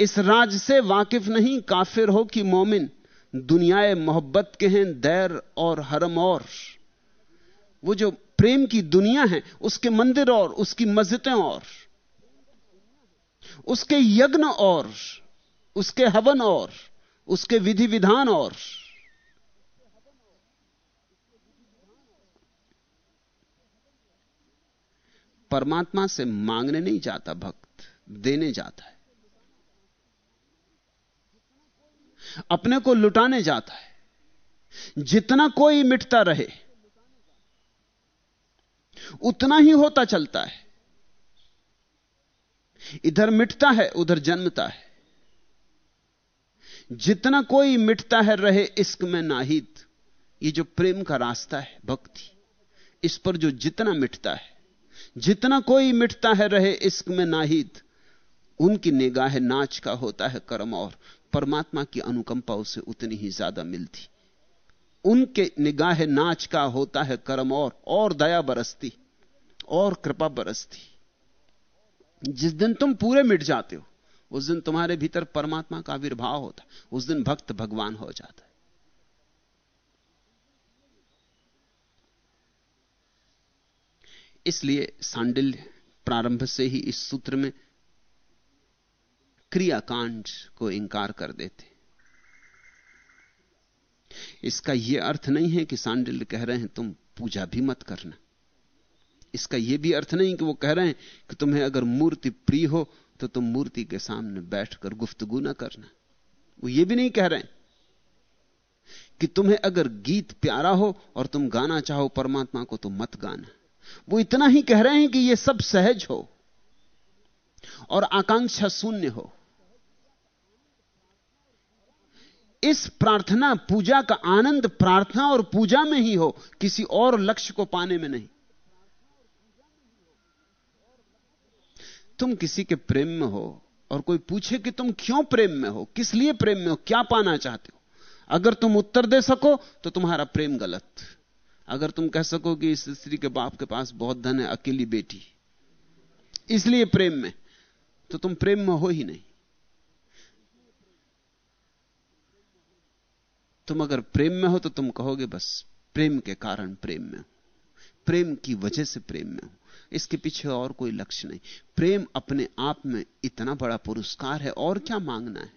इस राज से वाकिफ नहीं काफिर हो कि मोमिन दुनियाए मोहब्बत के हैं, दैर और हरम और। वो जो प्रेम की दुनिया है, उसके मंदिर और, उसकी मस्जिदें और, उसके यज्ञ और, उसके हवन और, उसके विधि विधान और। परमात्मा से मांगने नहीं जाता, भक्त देने जाता है। अपने को लुटाने जाता है। जितना कोई मिटता रहे, उतना ही होता चलता है। इधर मिटता है, उधर जन्मता है। जितना कोई मिटता है, रहे इश्क में नाहित ये जो प्रेम का रास्ता है, भक्ति, इस पर जो जितना मिटता है, जितना कोई मिटता है, रहे इश्क में नाहित उनकी निगाह नाच का होता है कर्म और परमात्मा की अनुकंपा उसे उतनी ही ज़्यादा मिलती। उनके निगाह नाच का होता है कर्म और और दया बरसती, और कृपा बरसती। जिस दिन तुम पूरे मिट जाते हो, उस दिन तुम्हारे भीतर परमात्मा का आविर्भाव होता है, उस दिन भक्त भगवान हो जाता है। इसलिए सांडिल्य प्रारंभ से ही इस सूत्र में क्रियाकांड को इंकार कर देते। इसका यह अर्थ नहीं है कि सांडिल्य कह रहे हैं, तुम पूजा भी मत करना। इसका यह भी अर्थ नहीं कि वो कह रहे हैं कि तुम्हें अगर मूर्ति प्रिय हो तो तुम मूर्ति के सामने बैठकर गुफ्तगु ना करना। वो ये भी नहीं कह रहे कि तुम्हें अगर गीत प्यारा हो और तुम गाना चाहो, परमात्मा को तो मत गाना। वो इतना ही कह रहे हैं कि यह सब सहज हो और आकांक्षा शून्य हो। इस प्रार्थना, पूजा का आनंद प्रार्थना और पूजा में ही हो, किसी और लक्ष्य को पाने में नहीं। तुम किसी के प्रेम में हो और कोई पूछे कि तुम क्यों प्रेम में हो, किस लिए प्रेम में हो, क्या पाना चाहते हो? अगर तुम उत्तर दे सको तो तुम्हारा प्रेम गलत। अगर तुम कह सको कि इस स्त्री के बाप के पास बहुत धन है, अकेली बेटी, इसलिए प्रेम में तो तुम प्रेम में हो ही नहीं। तुम अगर प्रेम में हो तो तुम कहोगे बस, प्रेम के कारण प्रेम में प्रेम की वजह से प्रेम में हो। इसके पीछे और कोई लक्ष्य नहीं। प्रेम अपने आप में इतना बड़ा पुरस्कार है, और क्या मांगना है?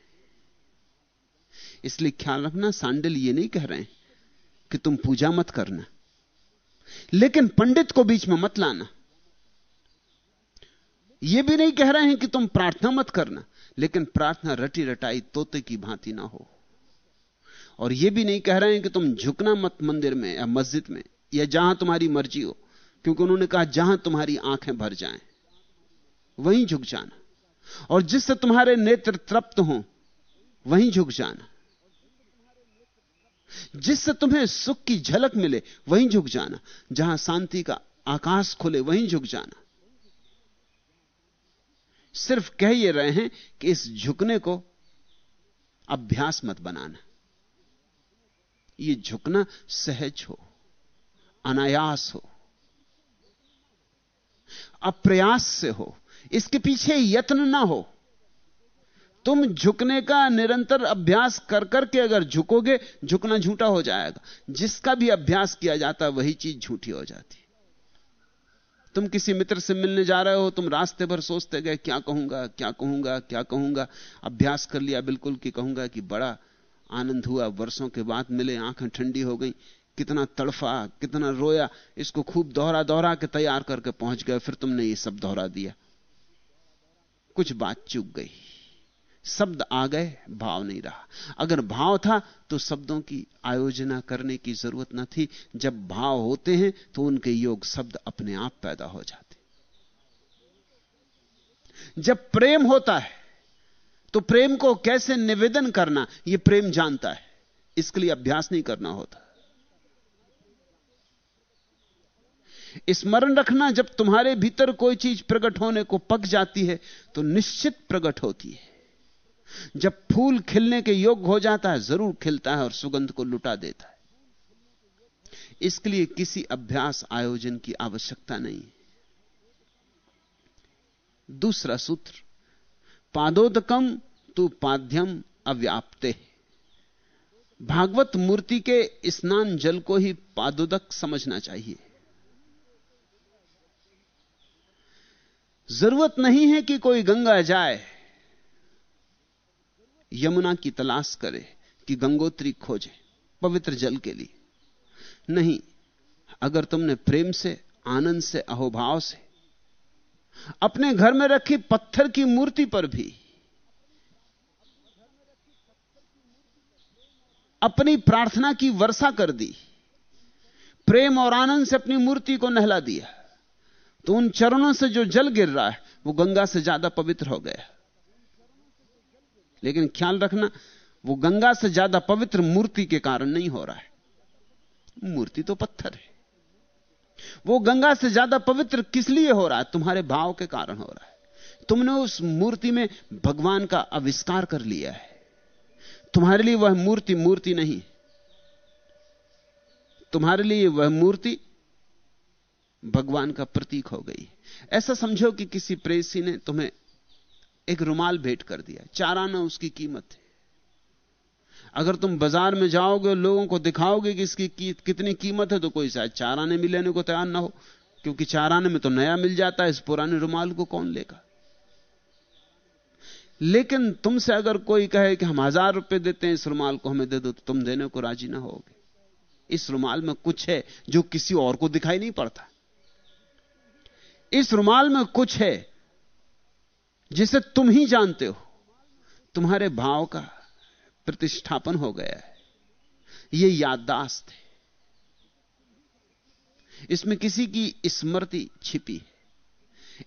इसलिए ख्याल रखना, सांडल ये नहीं कह रहे हैं कि तुम पूजा मत करना। लेकिन पंडित को बीच में मत लाना। यह भी नहीं कह रहे हैं कि तुम प्रार्थना मत करना, लेकिन प्रार्थना रटी रटाई तोते की भांति ना हो। और यह भी नहीं कह रहे हैं कि तुम झुकना मत मंदिर में या मस्जिद में, या जहाँ तुम्हारी मर्ज़ी हो, क्योंकि उन्होंने कहा, जहाँ तुम्हारी आँखें भर जाएँ, वहीं झुक जाना। और जिससे तुम्हारे नेत्र तृप्त हो, वहीं झुक जाना। जिससे तुम्हें सुख की झलक मिले, वहीं झुक जाना। जहाँ शांति का आकाश खुले, वहीं झुक जाना। सिर्फ़ कह ये रहे हैं कि इस झुकने को अभ्यास मत बनाना। ये झुकना सहज हो, अनायास हो, अप्रयास से हो, इसके पीछे यत्न ना हो। तुम झुकने का निरंतर अभ्यास कर करके अगर झुकोगे, झुकना झूठा हो जाएगा। जिसका भी अभ्यास किया जाता वही चीज़ झूठी हो जाती तुम किसी मित्र से मिलने जा रहे हो, तुम रास्ते भर सोचते गए, क्या कहूँगा क्या कहूँगा क्या कहूँगा? अभ्यास कर लिया बिल्कुल कि कहूँगा कि बड़ा आनंद हुआ, वर्षों के बाद मिले, आँखें ठंडी हो गई, कितना तड़फा, कितना रोया, इसको खूब दोहरा दोहरा के तैयार करके पहुँच गए, फिर तुमने ये सब दोहरा दिया। कुछ बात चूक गई। शब्द आ गए, भाव नहीं रहा। अगर भाव था तो शब्दों की आयोजना करने की ज़रूरत न थी। जब भाव होते हैं तो उनके योग शब्द अपने आप पैदा हो जाते। जब प्रेम होता है तो प्रेम को कैसे निवेदन करना यह प्रेम जानता है। इसके लिए अभ्यास नहीं करना होता। स्मरण रखना, जब तुम्हारे भीतर कोई चीज़ प्रकट होने को पक जाती है तो निश्चित प्रकट होती है। जब फूल खिलने के योग्य हो जाता है, ज़रूर खिलता है और सुगंध को लुटा देता है। इसके लिए किसी अभ्यास आयोजन की आवश्यकता नहीं दूसरा सूत्र पादोदकम तू पाद्यम अव्याप्ते। भागवत मूर्ति के स्नान जल को ही पादोदक समझना चाहिए। ज़रूरत नहीं है कि कोई गंगा जाए, यमुना की तलाश करे कि गंगोत्री खोजे पवित्र जल के लिए। नहीं, अगर तुमने प्रेम से, आनंद से, अहोभाव से अपने घर में रखी पत्थर की मूर्ति पर भी अपनी प्रार्थना की वर्षा कर दी। प्रेम और आनंद से अपनी मूर्ति को नहला दिया। तो उन चरणों से जो जल गिर रहा है, वो गंगा से ज़्यादा पवित्र हो गया। लेकिन ख्याल रखना, वो गंगा से ज़्यादा पवित्र मूर्ति के कारण नहीं हो रहा है। मूर्ति तो पत्थर है। वो गंगा से ज़्यादा पवित्र किस लिए हो रहा है? तुम्हारे भाव के कारण हो रहा है। तुमने उस मूर्ति में भगवान का आविष्कार कर लिया है। तुम्हारे लिए वह मूर्ति मूर्ति नहीं। तुम्हारे लिए वह मूर्ति भगवान का प्रतीक हो गई। ऐसा समझो कि किसी प्रेसी ने तुम्हें एक रुमाल भेंट कर दिया। चार आना उसकी कीमत है। अगर तुम बाज़ार में जाओगे लोगों को दिखाओगे कि इसकी की, कितनी कीमत है तो कोई शायद चार आने भी लेने को तैयार ना हो क्योंकि चार आने में तो नया मिल जाता है इस पुराने रुमाल को कौन लेगा? लेकिन तुमसे अगर कोई कहे कि हम हज़ार रुपए देते हैं इस रुमाल को हमें दे दो तो तुम देने को राज़ी ना होगे। इस रुमाल में कुछ है जो किसी और को दिखाई नहीं पड़ता। इस रुमाल में कुछ है जिसे तुम ही जानते हो। तुम्हारे भाव का प्रतिष्ठापन हो गया है। यह याददाश्त है। इसमें किसी की स्मृति छिपी है।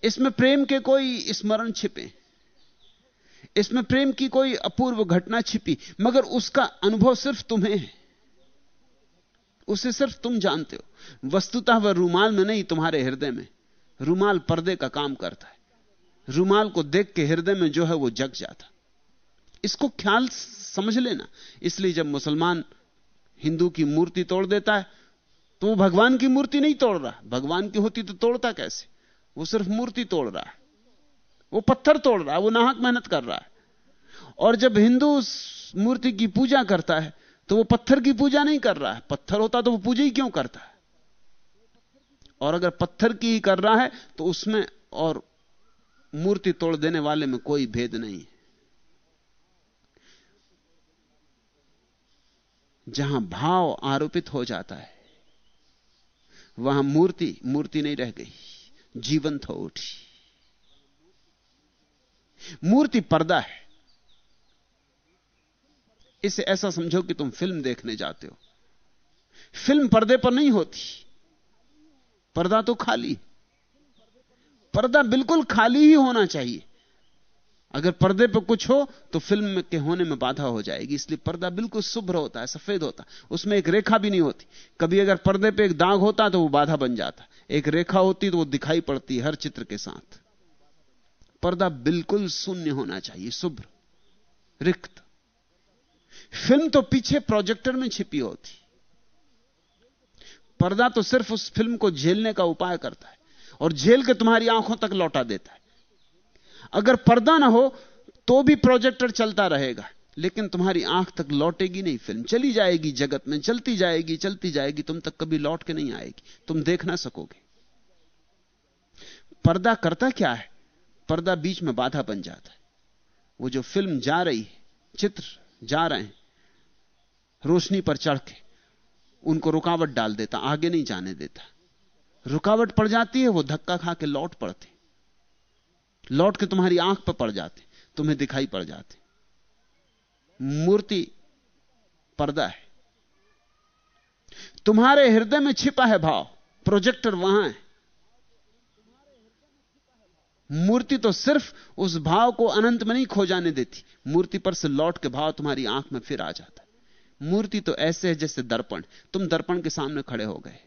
इसमें प्रेम के कोई स्मरण छिपे इसमें प्रेम की कोई अपूर्व घटना छिपी, मगर उसका अनुभव सिर्फ़ तुम्हें है। उसे सिर्फ़ तुम जानते हो। वस्तुतः वह रूमाल में नहीं तुम्हारे हृदय में। रूमाल पर्दे का काम करता है। रूमाल को देख के हृदय में जो है वो जग जाता। इसको ख्याल समझ लेना। इसलिए जब मुसलमान हिंदू की मूर्ति तोड़ देता है तो वो भगवान की मूर्ति नहीं तोड़ रहा। भगवान की होती तो तोड़ता कैसे? वो सिर्फ़ मूर्ति तोड़ रहा है। वो पत्थर तोड़ रहा है, वो नाहक मेहनत कर रहा है। और जब हिंदू मूर्ति की पूजा करता है तो वो पत्थर की पूजा नहीं कर रहा है। पत्थर होता तो वो पूजा ही क्यों करता है? और अगर पत्थर की ही कर रहा है तो उसमें और मूर्ति तोड़ देने वाले में कोई भेद नहीं है। जहाँ भाव आरोपित हो जाता है, वहाँ मूर्ति मूर्ति नहीं रह गई, जीवंत हो उठी। मूर्ति पर्दा है। इसे ऐसा समझो कि तुम फ़िल्म देखने जाते हो। फ़िल्म पर्दे पर नहीं होती। पर्दा तो खाली। पर्दा बिल्कुल खाली ही होना चाहिए। अगर पर्दे पर कुछ हो तो फ़िल्म के होने में बाधा हो जाएगी। इसलिए पर्दा बिल्कुल शुभ्र होता है, सफ़ेद होता है। उसमें एक रेखा भी नहीं होती। कभी अगर पर्दे पे एक दाग होता तो वो बाधा बन जाता। एक रेखा होती तो वो दिखाई पड़ती हर चित्र के साथ। पर्दा बिल्कुल शून्य होना चाहिए, शुभ्र, रिक्त। फ़िल्म तो पीछे प्रोजेक्टर में छिपी होती पर्दा तो सिर्फ़ उस फ़िल्म को झेलने का उपाय करता है और झेल के तुम्हारी आँखों तक लौटा देता है। अगर पर्दा ना हो तो भी प्रोजेक्टर चलता रहेगा, लेकिन तुम्हारी आँख तक लौटेगी नहीं। फ़िल्म चली जाएगी, जगत में चलती जाएगी चलती जाएगी, तुम तक कभी लौट के नहीं आएगी। तुम देख ना सकोगे। पर्दा करता क्या है? पर्दा बीच में बाधा बन जाता है। वो जो फ़िल्म जा रही है, चित्र जा रहे हैं, रोशनी पर चढ़ के, उनको रुकावट डाल देता, आगे नहीं जाने देता। रुकावट पड़ जाती है, वो धक्का खा के लौट पड़ते लौट के तुम्हारी आँख पर पड़ जाते तुम्हें दिखाई पड़ जाते मूर्ति पर्दा है। तुम्हारे हृदय में छिपा है भाव, प्रोजेक्टर वहाँ है। मूर्ति तो सिर्फ़ उस भाव को अनंत में नहीं खो जाने देती। मूर्ति पर से लौट के भाव तुम्हारी आँख में फिर आ जाता है। मूर्ति तो ऐसे है जैसे दर्पण। तुम दर्पण के सामने खड़े हो गए।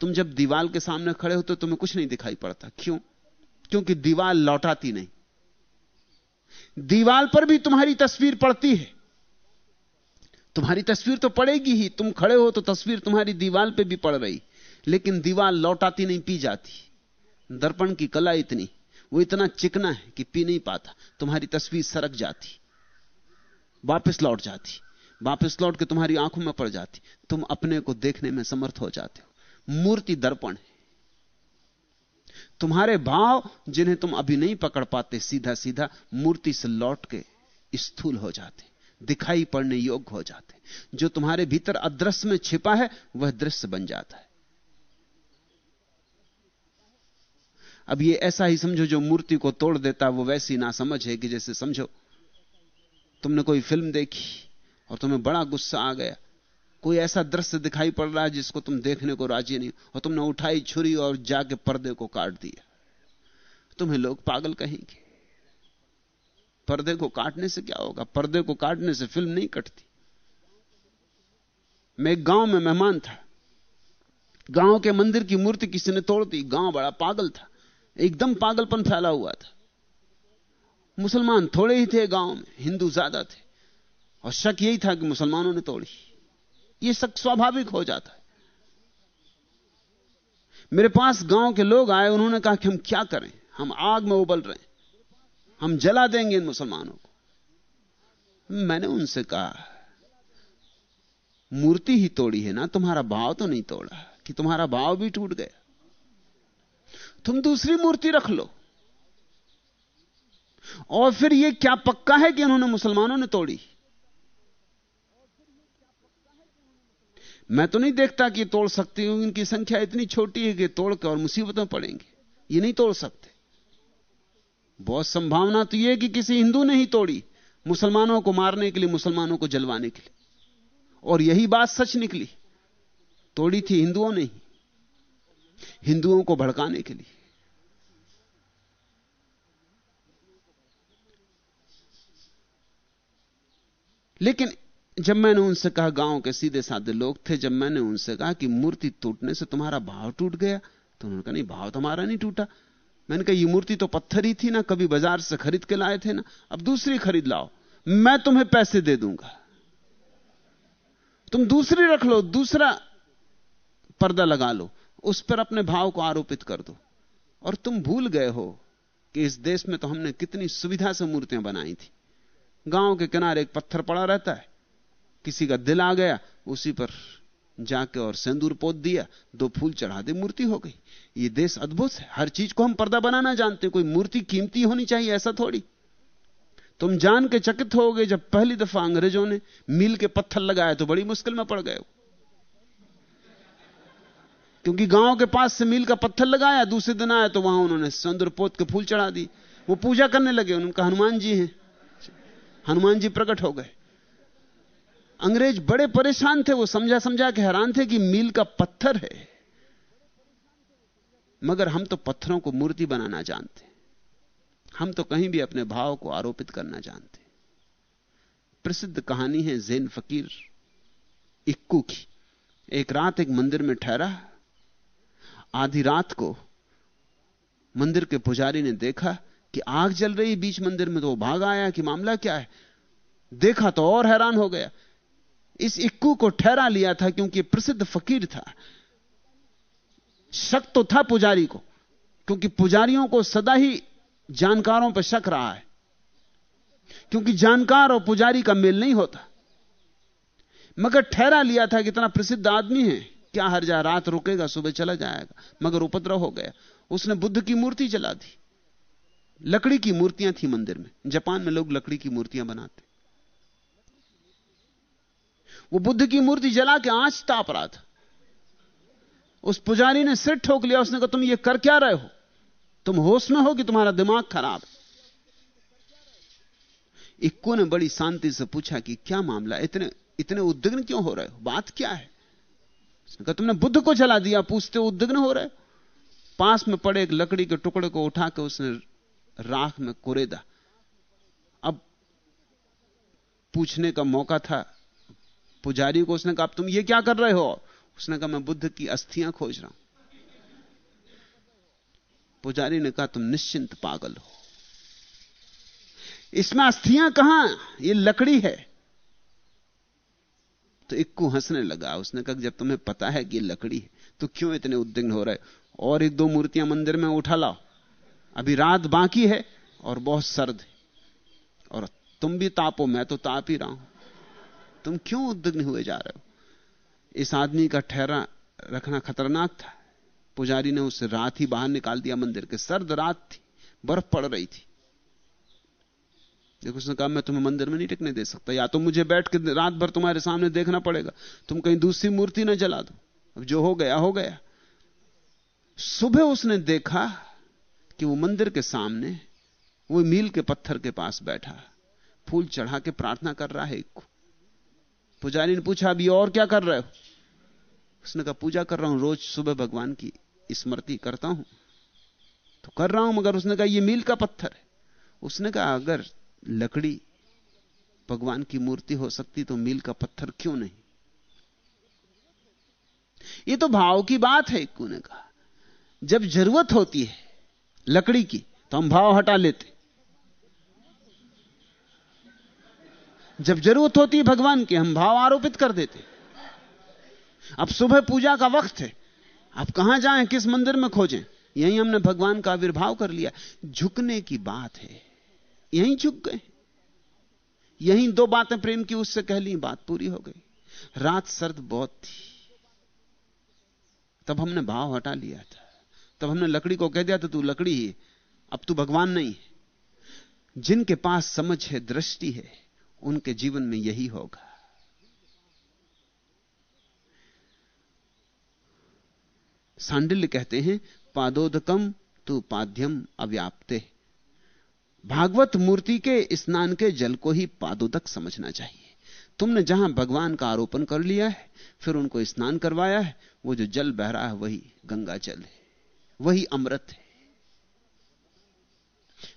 तुम जब दीवाल के सामने खड़े हो तो तुम्हें कुछ नहीं दिखाई पड़ता। क्यों? क्योंकि दीवाल लौटाती नहीं। दीवाल पर भी तुम्हारी तस्वीर पड़ती है। तुम्हारी तस्वीर तो पड़ेगी ही। तुम खड़े हो तो तस्वीर तुम्हारी दीवाल पे भी पड़ रही। लेकिन दीवार लौटाती नहीं, पी जाती। दर्पण की कला इतनी। वो इतना चिकना है कि पी नहीं पाता। तुम्हारी तस्वीर सरक जाती। वापस लौट जाती। वापस लौट के तुम्हारी आँखों में पड़ जाती। तुम अपने को देखने में समर्थ हो जाते हो। मूर्ति दर्पण है। तुम्हारे भाव जिन्हें तुम अभी नहीं पकड़ पाते सीधा सीधा मूर्ति से लौट के स्थूल हो जाते। दिखाई पड़ने योग्य हो जाते। जो तुम्हारे भीतर अदृश्य में छिपा है, वह दृश्य बन जाता है। अब ये ऐसा ही समझो जो मूर्ति को तोड़ देता, वो वैसी ना समझ है कि जैसे समझो। तुमने कोई फ़िल्म देखी और तुम्हें बड़ा गुस्सा आ गया। कोई ऐसा दृश्य दिखाई पड़ रहा है जिसको तुम देखने को राज़ी नहीं और तुमने उठाई, छुरी और जाके पर्दे को काट दिया। तुम्हें लोग पागल कहेंगे। पर्दे को काटने से क्या होगा? पर्दे को काटने से फ़िल्म नहीं कटती। मैं एक गाँव में मेहमान था। गाँव के मंदिर की मूर्ति किसी ने तोड़ दी। गाँव बड़ा पागल था। एकदम पागलपन फैला हुआ था। मुसलमान थोड़े ही थे गाँव में, हिंदू ज़्यादा थे। और शक यही था कि मुसलमानों ने तोड़ी। ये शक स्वाभाविक हो जाता है। मेरे पास गाँव के लोग आए, उन्होंने कहा कि हम क्या करें? हम आग में उबल रहे हैं। हम जला देंगे इन मुसलमानों को। मैंने उनसे कहा, मूर्ति ही तोड़ी है ना, तुम्हारा भाव तो नहीं तोड़ा, कि तुम्हारा भाव भी टूट गया। तुम दूसरी मूर्ति रख लो। और फिर यह क्या पक्का है कि उन्होंने मुसलमानों ने तोड़ी? मैं तो नहीं देखता कि तोड़ सकती हूँ, इनकी संख्या इतनी छोटी है कि तोड़ के और मुसीबतों पड़ेंगे। ये नहीं तोड़ सकते। बहुत संभावना तो यह है कि किसी हिंदू ने ही तोड़ी मुसलमानों को मारने के लिए, मुसलमानों को जलवाने के लिए। और यही बात सच निकली। तोड़ी थी हिंदुओं ने ही। हिंदुओं को भड़काने के लिए। लेकिन जब मैंने उनसे कहा, गाँव के सीधे साधे लोग थे, जब मैंने उनसे कहा कि मूर्ति टूटने से तुम्हारा भाव टूट गया तो उन्होंने कहा, नहीं, भाव तुम्हारा नहीं टूटा। मैंने कहा, ये मूर्ति तो पत्थर ही थी ना, कभी बाज़ार से खरीद के लाए थे ना, अब दूसरी खरीद लाओ, मैं तुम्हें पैसे दे दूँगा। तुम दूसरी रख लो, दूसरा पर्दा लगा लो, उस पर अपने भाव को आरोपित कर दो। और तुम भूल गए हो कि इस देश में तो हमने कितनी सुविधा से मूर्तियाँ बनाई थी। गाँव के किनारे एक पत्थर पड़ा रहता है। किसी का दिल आ गया, उसी पर जाके और सिंदूर पोत दिया, दो फूल चढ़ा दे, मूर्ति हो गई। ये देश अद्भुत है, हर चीज़ को हम पर्दा बनाना जानते हैं, कोई मूर्ति कीमती होनी चाहिए ऐसा थोड़ी। तुम जान के चकित हो गए जब पहली दफ़ा अंग्रेज़ों ने मील के पत्थर लगाए तो बड़ी मुश्किल में पड़ गए क्योंकि गाँव के पास से मील का पत्थर लगाया, दूसरे दिन आया तो वहाँ उन्होंने सिंदूर पोत के फूल चढ़ा दी वो पूजा करने लगे उनका हनुमान जी हैं। हनुमान जी प्रकट हो गए। अंग्रेज़ बड़े परेशान थे, वो समझा समझा के हैरान थे कि मील का पत्थर है। मगर हम तो पत्थरों को मूर्ति बनाना जानते। हम तो कहीं भी अपने भाव को आरोपित करना जानते। प्रसिद्ध कहानी है जैन फकीर, इक्कू की। एक रात एक मंदिर में ठहरा। आधी रात को मंदिर के पुजारी ने देखा कि आग जल रही बीच मंदिर में तो वो भाग आया कि मामला क्या है? देखा तो और हैरान हो गया। इस इक्कू को ठहरा लिया था क्योंकि प्रसिद्ध फकीर था। शक तो था पुजारी को, क्योंकि पुजारियों को सदा ही जानकारों पर शक रहा है। क्योंकि जानकार और पुजारी का मेल नहीं होता। मगर ठहरा लिया था कि इतना प्रसिद्ध आदमी है, क्या हर जा रात रुकेगा, सुबह चला जाएगा, मगर उपद्रव हो गया। उसने बुद्ध की मूर्ति जला दी। लकड़ी की मूर्तियाँ थी मंदिर में। जापान में लोग लकड़ी की मूर्तियाँ बनाते। वो बुद्ध की मूर्ति जला के आँच ताप रहा था। उस पुजारी ने सिर ठोक लिया। उसने कहा, तुम ये कर क्या रहे हो? तुम होश में हो कि तुम्हारा दिमाग खराब है? इक्को ने बड़ी शांति से पूछा कि, क्या मामला? इतने इतने उद्विग्न क्यों हो रहे हो? बात क्या है? उसने कहा, तुमने बुद्ध को जला दिया। पूछते उद्विग्न हो रहे पास में पड़े एक लकड़ी के टुकड़े को उठा के उसने राख में कुरेदा। अब पूछने का मौका था, पुजारी को उसने कहा तुम ये क्या कर रहे हो? उसने कहा, मैं बुद्ध की अस्थियाँ खोज रहा हूँ। पुजारी ने कहा, तुम निश्चिंत पागल हो। इसमें अस्थियाँ कहाँ? ये लकड़ी है। तो इक्कू हंसने लगा। उसने कहा, जब तुम्हें पता है कि ये लकड़ी है तो क्यों इतने उद्विग्न हो रहे और एक दो मूर्तियाँ मंदिर में उठा लाओ। अभी रात बाकी है और बहुत सर्द है। और तुम भी तापो, मैं तो ताप ही रहा हूँ। तुम क्यों उद्विग्न हुए जा रहे हो? इस आदमी का ठहरा रखना खतरनाक था। पुजारी ने उसे रात ही बाहर निकाल दिया मंदिर के। सर्द रात थी, बर्फ़ पड़ रही थी। देखो, उसने कहा, मैं तुम्हें मंदिर में नहीं टिकने दे सकता। या तो मुझे बैठ के रात भर तुम्हारे सामने देखना पड़ेगा। तुम कहीं दूसरी मूर्ति ना जला दो। अब जो हो गया हो गया। सुबह उसने देखा कि वो मंदिर के सामने, वो मील के पत्थर के पास बैठा, फूल चढ़ा के प्रार्थना कर रहा है एक। पुजारी ने पूछा, अभी और क्या कर रहे हो? उसने कहा, पूजा कर रहा हूँ, रोज सुबह भगवान की स्मृति करता हूँ। तो कर रहा हूँ, मगर उसने कहा यह मील का पत्थर है। उसने कहा, अगर लकड़ी भगवान की मूर्ति हो सकती तो मील का पत्थर क्यों नहीं? यह तो भाव की बात है ने कहा। जब ज़रूरत होती है लकड़ी की तो हम भाव हटा लेते। जब ज़रूरत होती है भगवान की, हम भाव आरोपित कर देते। अब सुबह पूजा का वक्त है। अब कहाँ जाएँ, किस मंदिर में खोजें? यहीं हमने भगवान का आविर्भाव कर लिया। झुकने की बात है। यहीं झुक गए। यहीं दो बातें प्रेम की, उससे कह ली बात पूरी हो गई। रात सर्द बहुत थी। तब हमने भाव हटा लिया था। तब हमने लकड़ी को कह दिया तो तू लकड़ी ही अब तू भगवान नहीं जिनके पास समझ है, दृष्टि है, उनके जीवन में यही होगा। सांडिल्य कहते हैं, पादोदकम तू पाद्यम अव्याप्ते। भागवत मूर्ति के स्नान के जल को ही पादोदक समझना चाहिए। तुमने जहाँ भगवान का आरोपण कर लिया है, फिर उनको स्नान करवाया है, वो जो जल बह रहा है, वही गंगा जल है। वही अमृत है।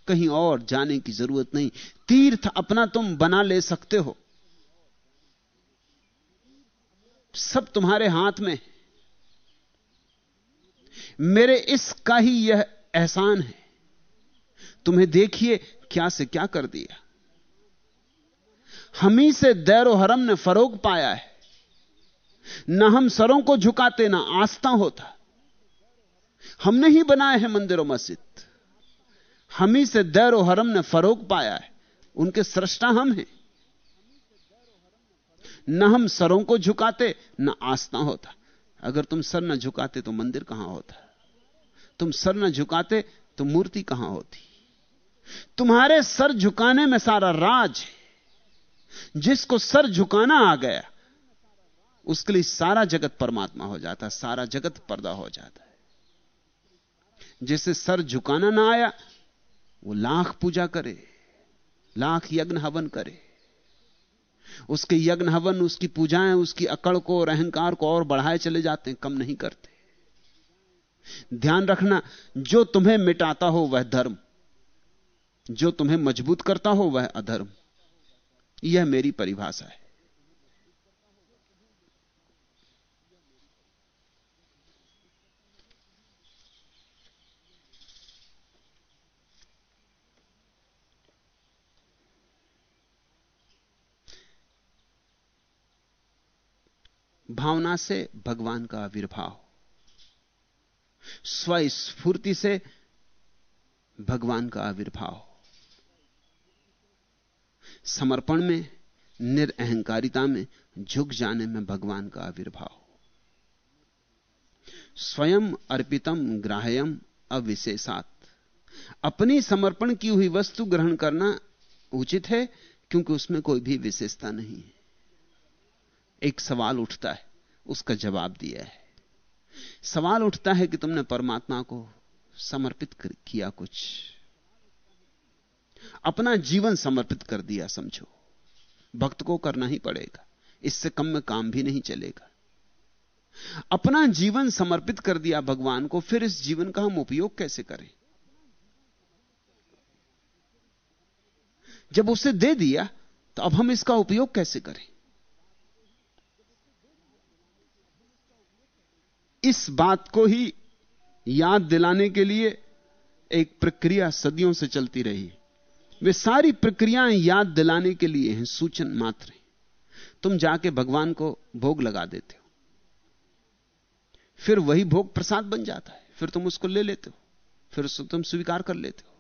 कहीं और जाने की ज़रूरत नहीं। तीर्थ अपना तुम बना ले सकते हो। सब तुम्हारे हाथ में मेरे इसका ही यह एहसान है। तुम्हें देखिए क्या से क्या कर दिया। हम ही से दैरो हरम ने फरोग पाया है। ना हम सरों को झुकाते, ना आस्था होता। हमने ही बनाए हैं मंदिर और मस्जिद। हम ही से दैरो हरम ने फरोग पाया है। उनके सृष्टा हम हैं। न हम सरों को झुकाते, न आस्था होता। अगर तुम सर न झुकाते तो मंदिर कहाँ होता? तुम सर न झुकाते तो मूर्ति कहाँ होती? तुम्हारे सर झुकाने में सारा राज है। जिसको सर झुकाना आ गया, उसके लिए सारा जगत परमात्मा हो जाता, सारा जगत पर्दा हो जाता। जिसे सर झुकाना ना आया, वो लाख पूजा करे, लाख यज्ञ हवन करे। उसके यज्ञ हवन, उसकी पूजाएँ, उसकी अकड़ को और अहंकार को और बढ़ाए चले जाते हैं, कम नहीं करते। ध्यान रखना, जो तुम्हें मिटाता हो वह धर्म, जो तुम्हें मज़बूत करता हो वह अधर्म। यह मेरी परिभाषा है। भावना से भगवान का आविर्भाव स्वस्फूर्ति से भगवान का आविर्भाव समर्पण में, निरअहकारिता में, झुक जाने में भगवान का आविर्भाव स्वयं अर्पितम ग्राह्यम अविशेषात। अपनी समर्पण की हुई वस्तु ग्रहण करना उचित है, क्योंकि उसमें कोई भी विशेषता नहीं है। एक सवाल उठता है उसका जवाब दिया है। सवाल उठता है कि तुमने परमात्मा को समर्पित कर, किया कुछ। अपना जीवन समर्पित कर दिया समझो। भक्त को करना ही पड़ेगा इससे कम में काम भी नहीं चलेगा। अपना जीवन समर्पित कर दिया भगवान को फिर इस जीवन का हम उपयोग कैसे करें? जब उसे दे दिया तो अब हम इसका उपयोग कैसे करें? इस बात को ही याद दिलाने के लिए एक प्रक्रिया सदियों से चलती रही वे सारी प्रक्रियाएँ याद दिलाने के लिए हैं, सूचन मात्र तुम जाके भगवान को भोग लगा देते हो। फिर वही भोग प्रसाद बन जाता है। फिर तुम उसको ले लेते हो। फिर उसको तुम स्वीकार कर लेते हो।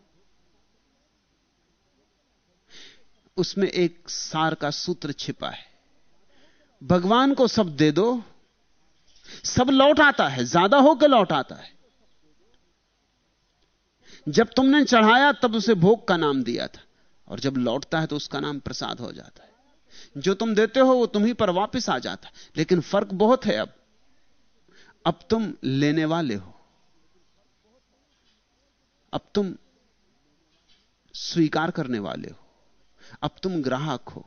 उसमें एक सार का सूत्र छिपा है। भगवान को सब दे दो सब लौट आता है, ज़्यादा होकर लौट आता है। जब तुमने चढ़ाया, तब उसे भोग का नाम दिया था। और जब लौटता है तो उसका नाम प्रसाद हो जाता है। जो तुम देते हो, वो तुम्ही पर वापस आ जाता है। लेकिन फ़र्क बहुत है अब। अब तुम लेने वाले हो। अब तुम स्वीकार करने वाले हो। अब तुम ग्राहक हो।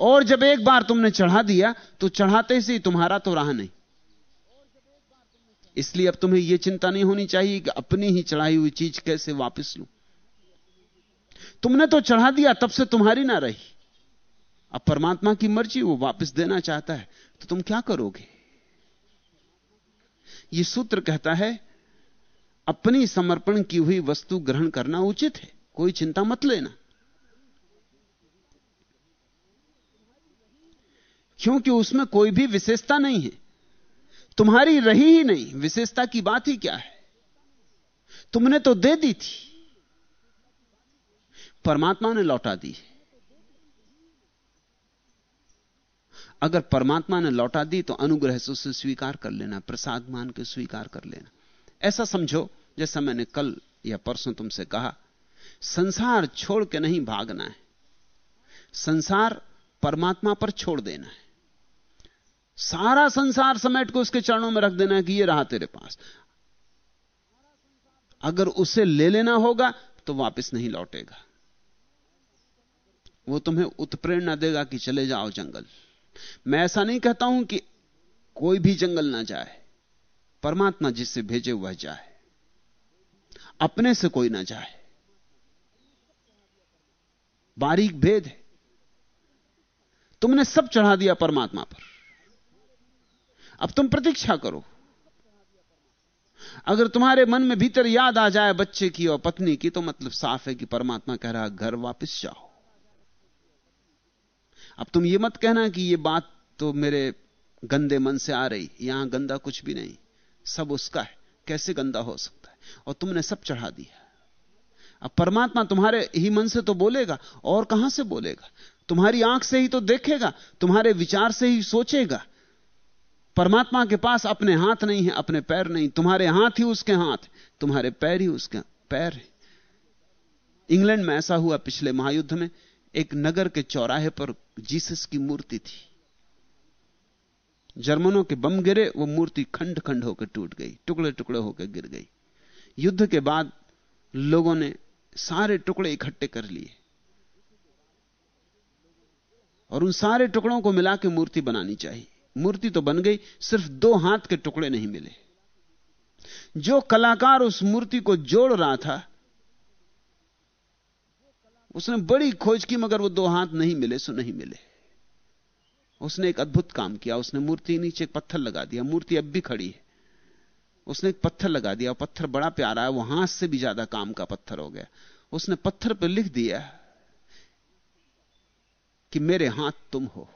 और जब एक बार तुमने चढ़ा दिया तो चढ़ाते से ही तुम्हारा तो रहा नहीं। इसलिए अब तुम्हें यह चिंता नहीं होनी चाहिए कि अपनी ही चढ़ाई हुई चीज़ कैसे वापस लूँ। तुमने तो चढ़ा दिया, तब से तुम्हारी ना रही। अब परमात्मा की मर्ज़ी, वो वापस देना चाहता है तो तुम क्या करोगे? यह सूत्र कहता है, अपनी समर्पण की हुई वस्तु ग्रहण करना उचित है, कोई चिंता मत लेना। क्योंकि उसमें कोई भी विशेषता नहीं है। तुम्हारी रही ही नहीं, विशेषता की बात ही क्या है? तुमने तो दे दी थी। परमात्मा ने लौटा दी अगर परमात्मा ने लौटा दी तो अनुग्रह से उसे स्वीकार कर लेना, प्रसाद मान के स्वीकार कर लेना। ऐसा समझो, जैसा मैंने कल या परसों तुमसे कहा, संसार छोड़ के नहीं भागना है। संसार परमात्मा पर छोड़ देना है। सारा संसार समेट को उसके चरणों में रख देना कि ये रहा तेरे पास। अगर उसे ले लेना होगा तो वापस नहीं लौटेगा। वो तुम्हें उत्प्रेरणा देगा कि चले जाओ जंगल। मैं ऐसा नहीं कहता हूँ कि कोई भी जंगल ना जाए। परमात्मा जिससे भेजे वह जाए। अपने से कोई ना जाए। बारीक भेद है। तुमने सब चढ़ा दिया परमात्मा पर। अब तुम प्रतीक्षा करो। अगर तुम्हारे मन में भीतर याद आ जाए बच्चे की और पत्नी की तो मतलब साफ़ है कि परमात्मा कह रहा घर वापस जाओ। अब तुम ये मत कहना कि ये बात तो मेरे गंदे मन से आ रही, यहाँ गंदा कुछ भी नहीं। सब उसका है। कैसे गंदा हो सकता है? और तुमने सब चढ़ा दिया अब परमात्मा तुम्हारे ही मन से तो बोलेगा, और कहाँ से बोलेगा? तुम्हारी आँख से ही तो देखेगा, तुम्हारे विचार से ही सोचेगा। परमात्मा के पास अपने हाथ नहीं है, अपने पैर नहीं। तुम्हारे हाथ ही उसके हाथ, तुम्हारे पैर ही उसके पैर इंग्लैंड में ऐसा हुआ पिछले महायुद्ध में, एक नगर के चौराहे पर जीसस की मूर्ति थी। जर्मनों के बम गिरे, वो मूर्ति खंड खंड होकर टूट गई टुकड़े टुकड़े होकर गिर गई। युद्ध के बाद लोगों ने सारे टुकड़े इकट्ठे कर लिए और उन सारे टुकड़ों को मिला के मूर्ति बनानी चाहिए। मूर्ति तो बन गई, सिर्फ़ दो हाथ के टुकड़े नहीं मिले। जो कलाकार उस मूर्ति को जोड़ रहा था, उसने बड़ी खोज की, मगर वो दो हाथ नहीं मिले, सो नहीं मिले। उसने एक अद्भुत काम किया, उसने मूर्ति नीचे एक पत्थर लगा दिया। मूर्ति अब भी खड़ी है। उसने एक पत्थर लगा दिया पत्थर बड़ा प्यारा है, वो हाथ से भी ज़्यादा काम का पत्थर हो गया। उसने पत्थर पर लिख दिया कि मेरे हाथ तुम हो।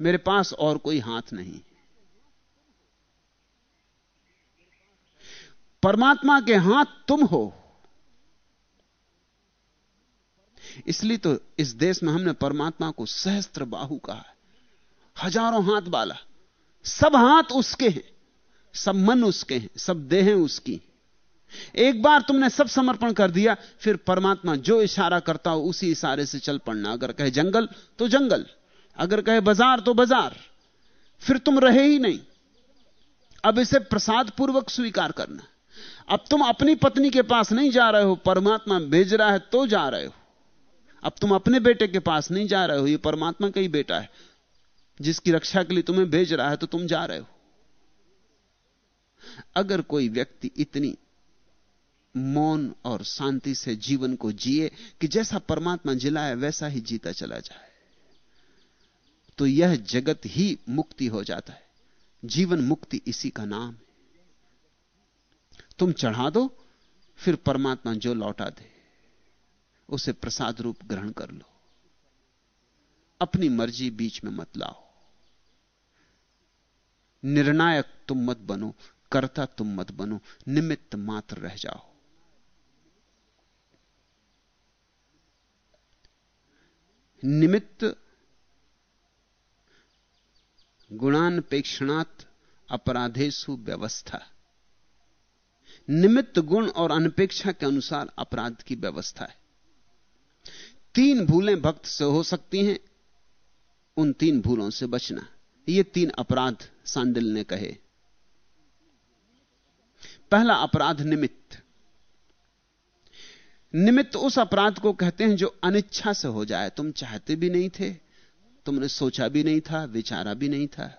मेरे पास और कोई हाथ नहीं। परमात्मा के हाथ तुम हो। इसलिए तो इस देश में हमने परमात्मा को सहस्त्र बाहु कहा हज़ारों हाथ वाला सब हाथ उसके हैं। सब मन उसके हैं। सब देह उसकी। एक बार तुमने सब समर्पण कर दिया, फिर परमात्मा जो इशारा करता हो, उसी इशारे से चल पड़ना। अगर कहे जंगल तो जंगल। अगर कहे बाज़ार तो बाज़ार, फिर तुम रहे ही नहीं। अब इसे प्रसाद पूर्वक स्वीकार करना। अब तुम अपनी पत्नी के पास नहीं जा रहे हो, परमात्मा भेज रहा है तो जा रहे हो। अब तुम अपने बेटे के पास नहीं जा रहे हो, ये परमात्मा का ही बेटा है। जिसकी रक्षा के लिए तुम्हें भेज रहा है तो तुम जा रहे हो। अगर कोई व्यक्ति इतनी मौन और शांति से जीवन को जिए कि जैसा परमात्मा जिला है वैसा ही जीता चला जाए। तो यह जगत ही मुक्ति हो जाता है। जीवन मुक्ति इसी का नाम है। तुम चढ़ा दो, फिर परमात्मा जो लौटा दे, उसे प्रसाद रूप ग्रहण कर लो। अपनी मर्ज़ी बीच में मत लाओ। निर्णायक तुम मत बनो, कर्ता तुम मत बनो, निमित्त मात्र रह जाओ। निमित्त गुणानपेक्षणात अपराधेशु व्यवस्था। निमित्त गुण और अनपेक्षा के अनुसार अपराध की व्यवस्था है। तीन भूलें भक्त से हो सकती हैं, उन तीन भूलों से बचना। ये तीन अपराध सांडिल ने कहे। पहला अपराध निमित्त। निमित्त उस अपराध को कहते हैं जो अनिच्छा से हो जाए। तुम चाहते भी नहीं थे। तुमने सोचा भी नहीं था, विचारा भी नहीं था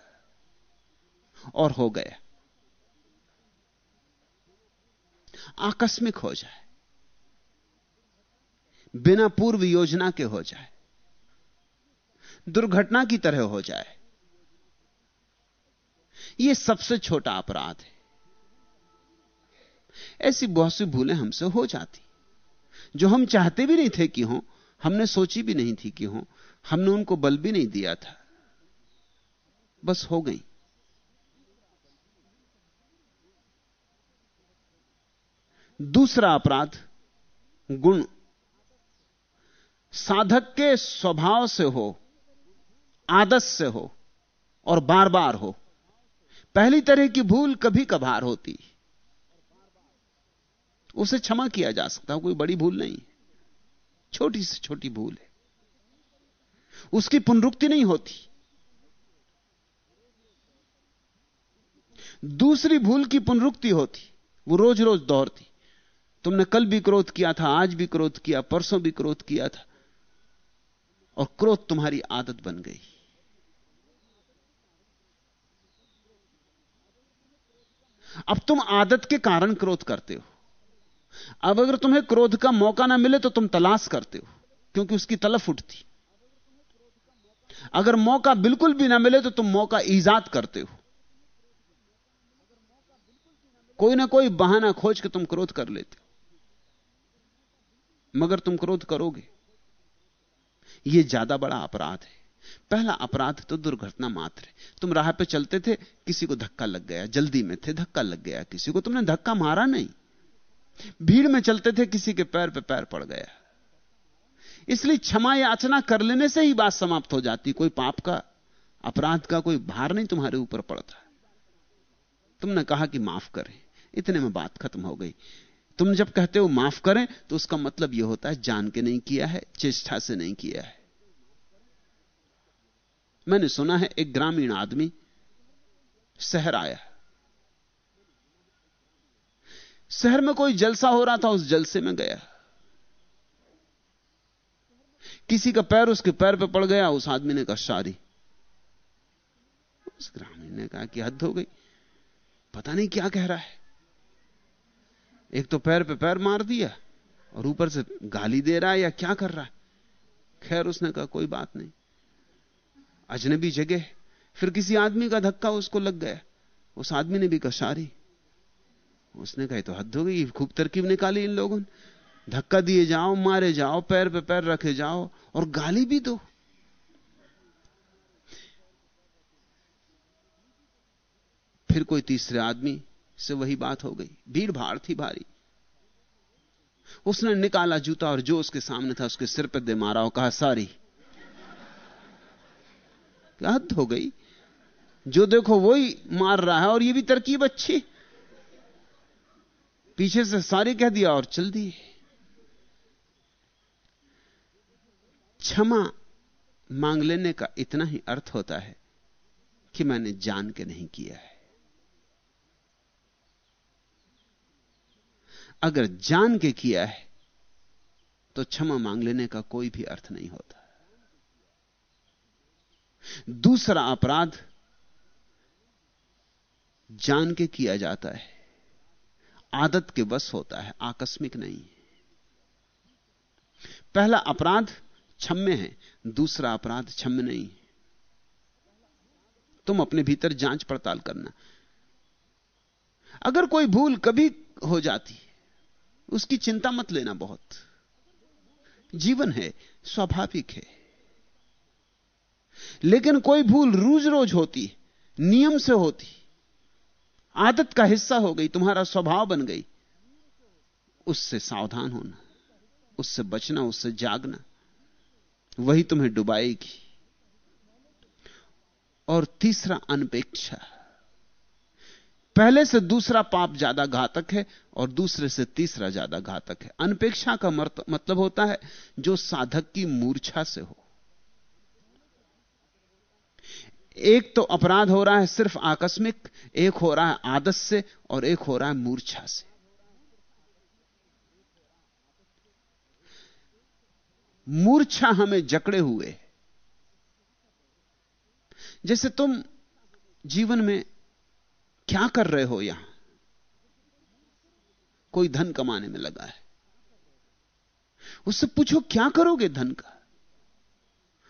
और हो गया। आकस्मिक हो जाए, बिना पूर्व योजना के हो जाए, दुर्घटना की तरह हो जाए यह सबसे छोटा अपराध है। ऐसी बहुत सी भूलें हमसे हो जाती, जो हम चाहते भी नहीं थे कि हो, हमने सोची भी नहीं थी कि हो हमने उनको बल भी नहीं दिया था। बस हो गई। दूसरा अपराध, गुण। साधक के स्वभाव से हो, आदत से हो, और बार बार हो। पहली तरह की भूल कभी कभार होती। उसे क्षमा किया जा सकता है, कोई बड़ी भूल नहीं। छोटी से छोटी भूल है। उसकी पुनरुक्ति नहीं होती। दूसरी भूल की पुनरुक्ति होती। वो रोज रोज दौड़ती। तुमने कल भी क्रोध किया था, आज भी क्रोध किया, परसों भी क्रोध किया था। और क्रोध तुम्हारी आदत बन गई। अब तुम आदत के कारण क्रोध करते हो। अब अगर तुम्हें क्रोध का मौका ना मिले तो तुम तलाश करते हो, क्योंकि उसकी तलफ उठती। अगर मौका बिल्कुल भी ना मिले तो तुम मौका ईजाद करते हो। कोई ना कोई बहाना खोज के तुम क्रोध कर लेते हो। मगर तुम क्रोध करोगे। यह ज़्यादा बड़ा अपराध है। पहला अपराध तो दुर्घटना मात्र है। तुम राह पे चलते थे, किसी को धक्का लग गया, जल्दी में थे, धक्का लग गया किसी को, तुमने धक्का मारा नहीं। भीड़ में चलते थे, किसी के पैर पे पैर पड़ गया। इसलिए क्षमा याचना कर लेने से ही बात समाप्त हो जाती कोई पाप का, अपराध का कोई भार नहीं तुम्हारे ऊपर पड़ता तुमने कहा कि माफ़ करें। इतने में बात खत्म हो गई। तुम जब कहते हो माफ़ करें तो उसका मतलब यह होता है जान के नहीं किया है, चेष्टा से नहीं किया है। मैंने सुना है, एक ग्रामीण आदमी शहर आया शहर में कोई जलसा हो रहा था, उस जलसे में गया किसी का पैर उसके पैर पे पड़ गया, उस आदमी ने कहा शारी उस ग्रामीण ने कहा कि हद हो गई। पता नहीं क्या कह रहा है। एक तो पैर पे पैर मार दिया और ऊपर से गाली दे रहा है या क्या कर रहा है। खैर, उसने कहा, कोई बात नहीं। अजनबी जगह फिर किसी आदमी का धक्का उसको लग गया। उस आदमी ने भी कशारी उसने कहा तो हद हो गई। खूब तरकीब निकाली इन लोगों ने। धक्का दिए जाओ, मारे जाओ, पैर पे पैर रखे जाओ और गाली भी दो। फिर कोई तीसरे आदमी से वही बात हो गई। भीड़ भाड़ थी भारी। उसने निकाला जूता और जो उसके सामने था उसके सिर पर दे मारा और कहा, सारी। हद हो गई। जो देखो वही मार रहा है और ये भी तरकीब अच्छी। पीछे से सारी कह दिया और चल दी क्षमा मांग लेने का इतना ही अर्थ होता है कि मैंने जान के नहीं किया है। अगर जान के किया है तो क्षमा मांग लेने का कोई भी अर्थ नहीं होता। दूसरा अपराध, जान के किया जाता है। आदत के बस होता है, आकस्मिक नहीं पहला अपराध क्षम्य है, दूसरा अपराध क्षम्य नहीं। तुम अपने भीतर जाँच पड़ताल करना। अगर कोई भूल कभी हो जाती, उसकी चिंता मत लेना बहुत। जीवन है, स्वाभाविक है। लेकिन कोई भूल रोज रोज होती, नियम से होती, आदत का हिस्सा हो गई, तुम्हारा स्वभाव बन गई, उससे सावधान होना, उससे बचना, उससे जागना। वही तुम्हें डुबाएगी। और तीसरा अनपेक्षा। पहले से दूसरा पाप ज़्यादा घातक है और दूसरे से तीसरा ज़्यादा घातक है। अनपेक्षा का मतलब होता है जो साधक की मूर्छा से हो। एक तो अपराध हो रहा है सिर्फ़ आकस्मिक, एक हो रहा है आदत से और एक हो रहा है मूर्छा से। मूर्छा हमें जकड़े हुए जैसे तुम जीवन में क्या कर रहे हो यहाँ? कोई धन कमाने में लगा है। उससे पूछो, क्या करोगे धन का?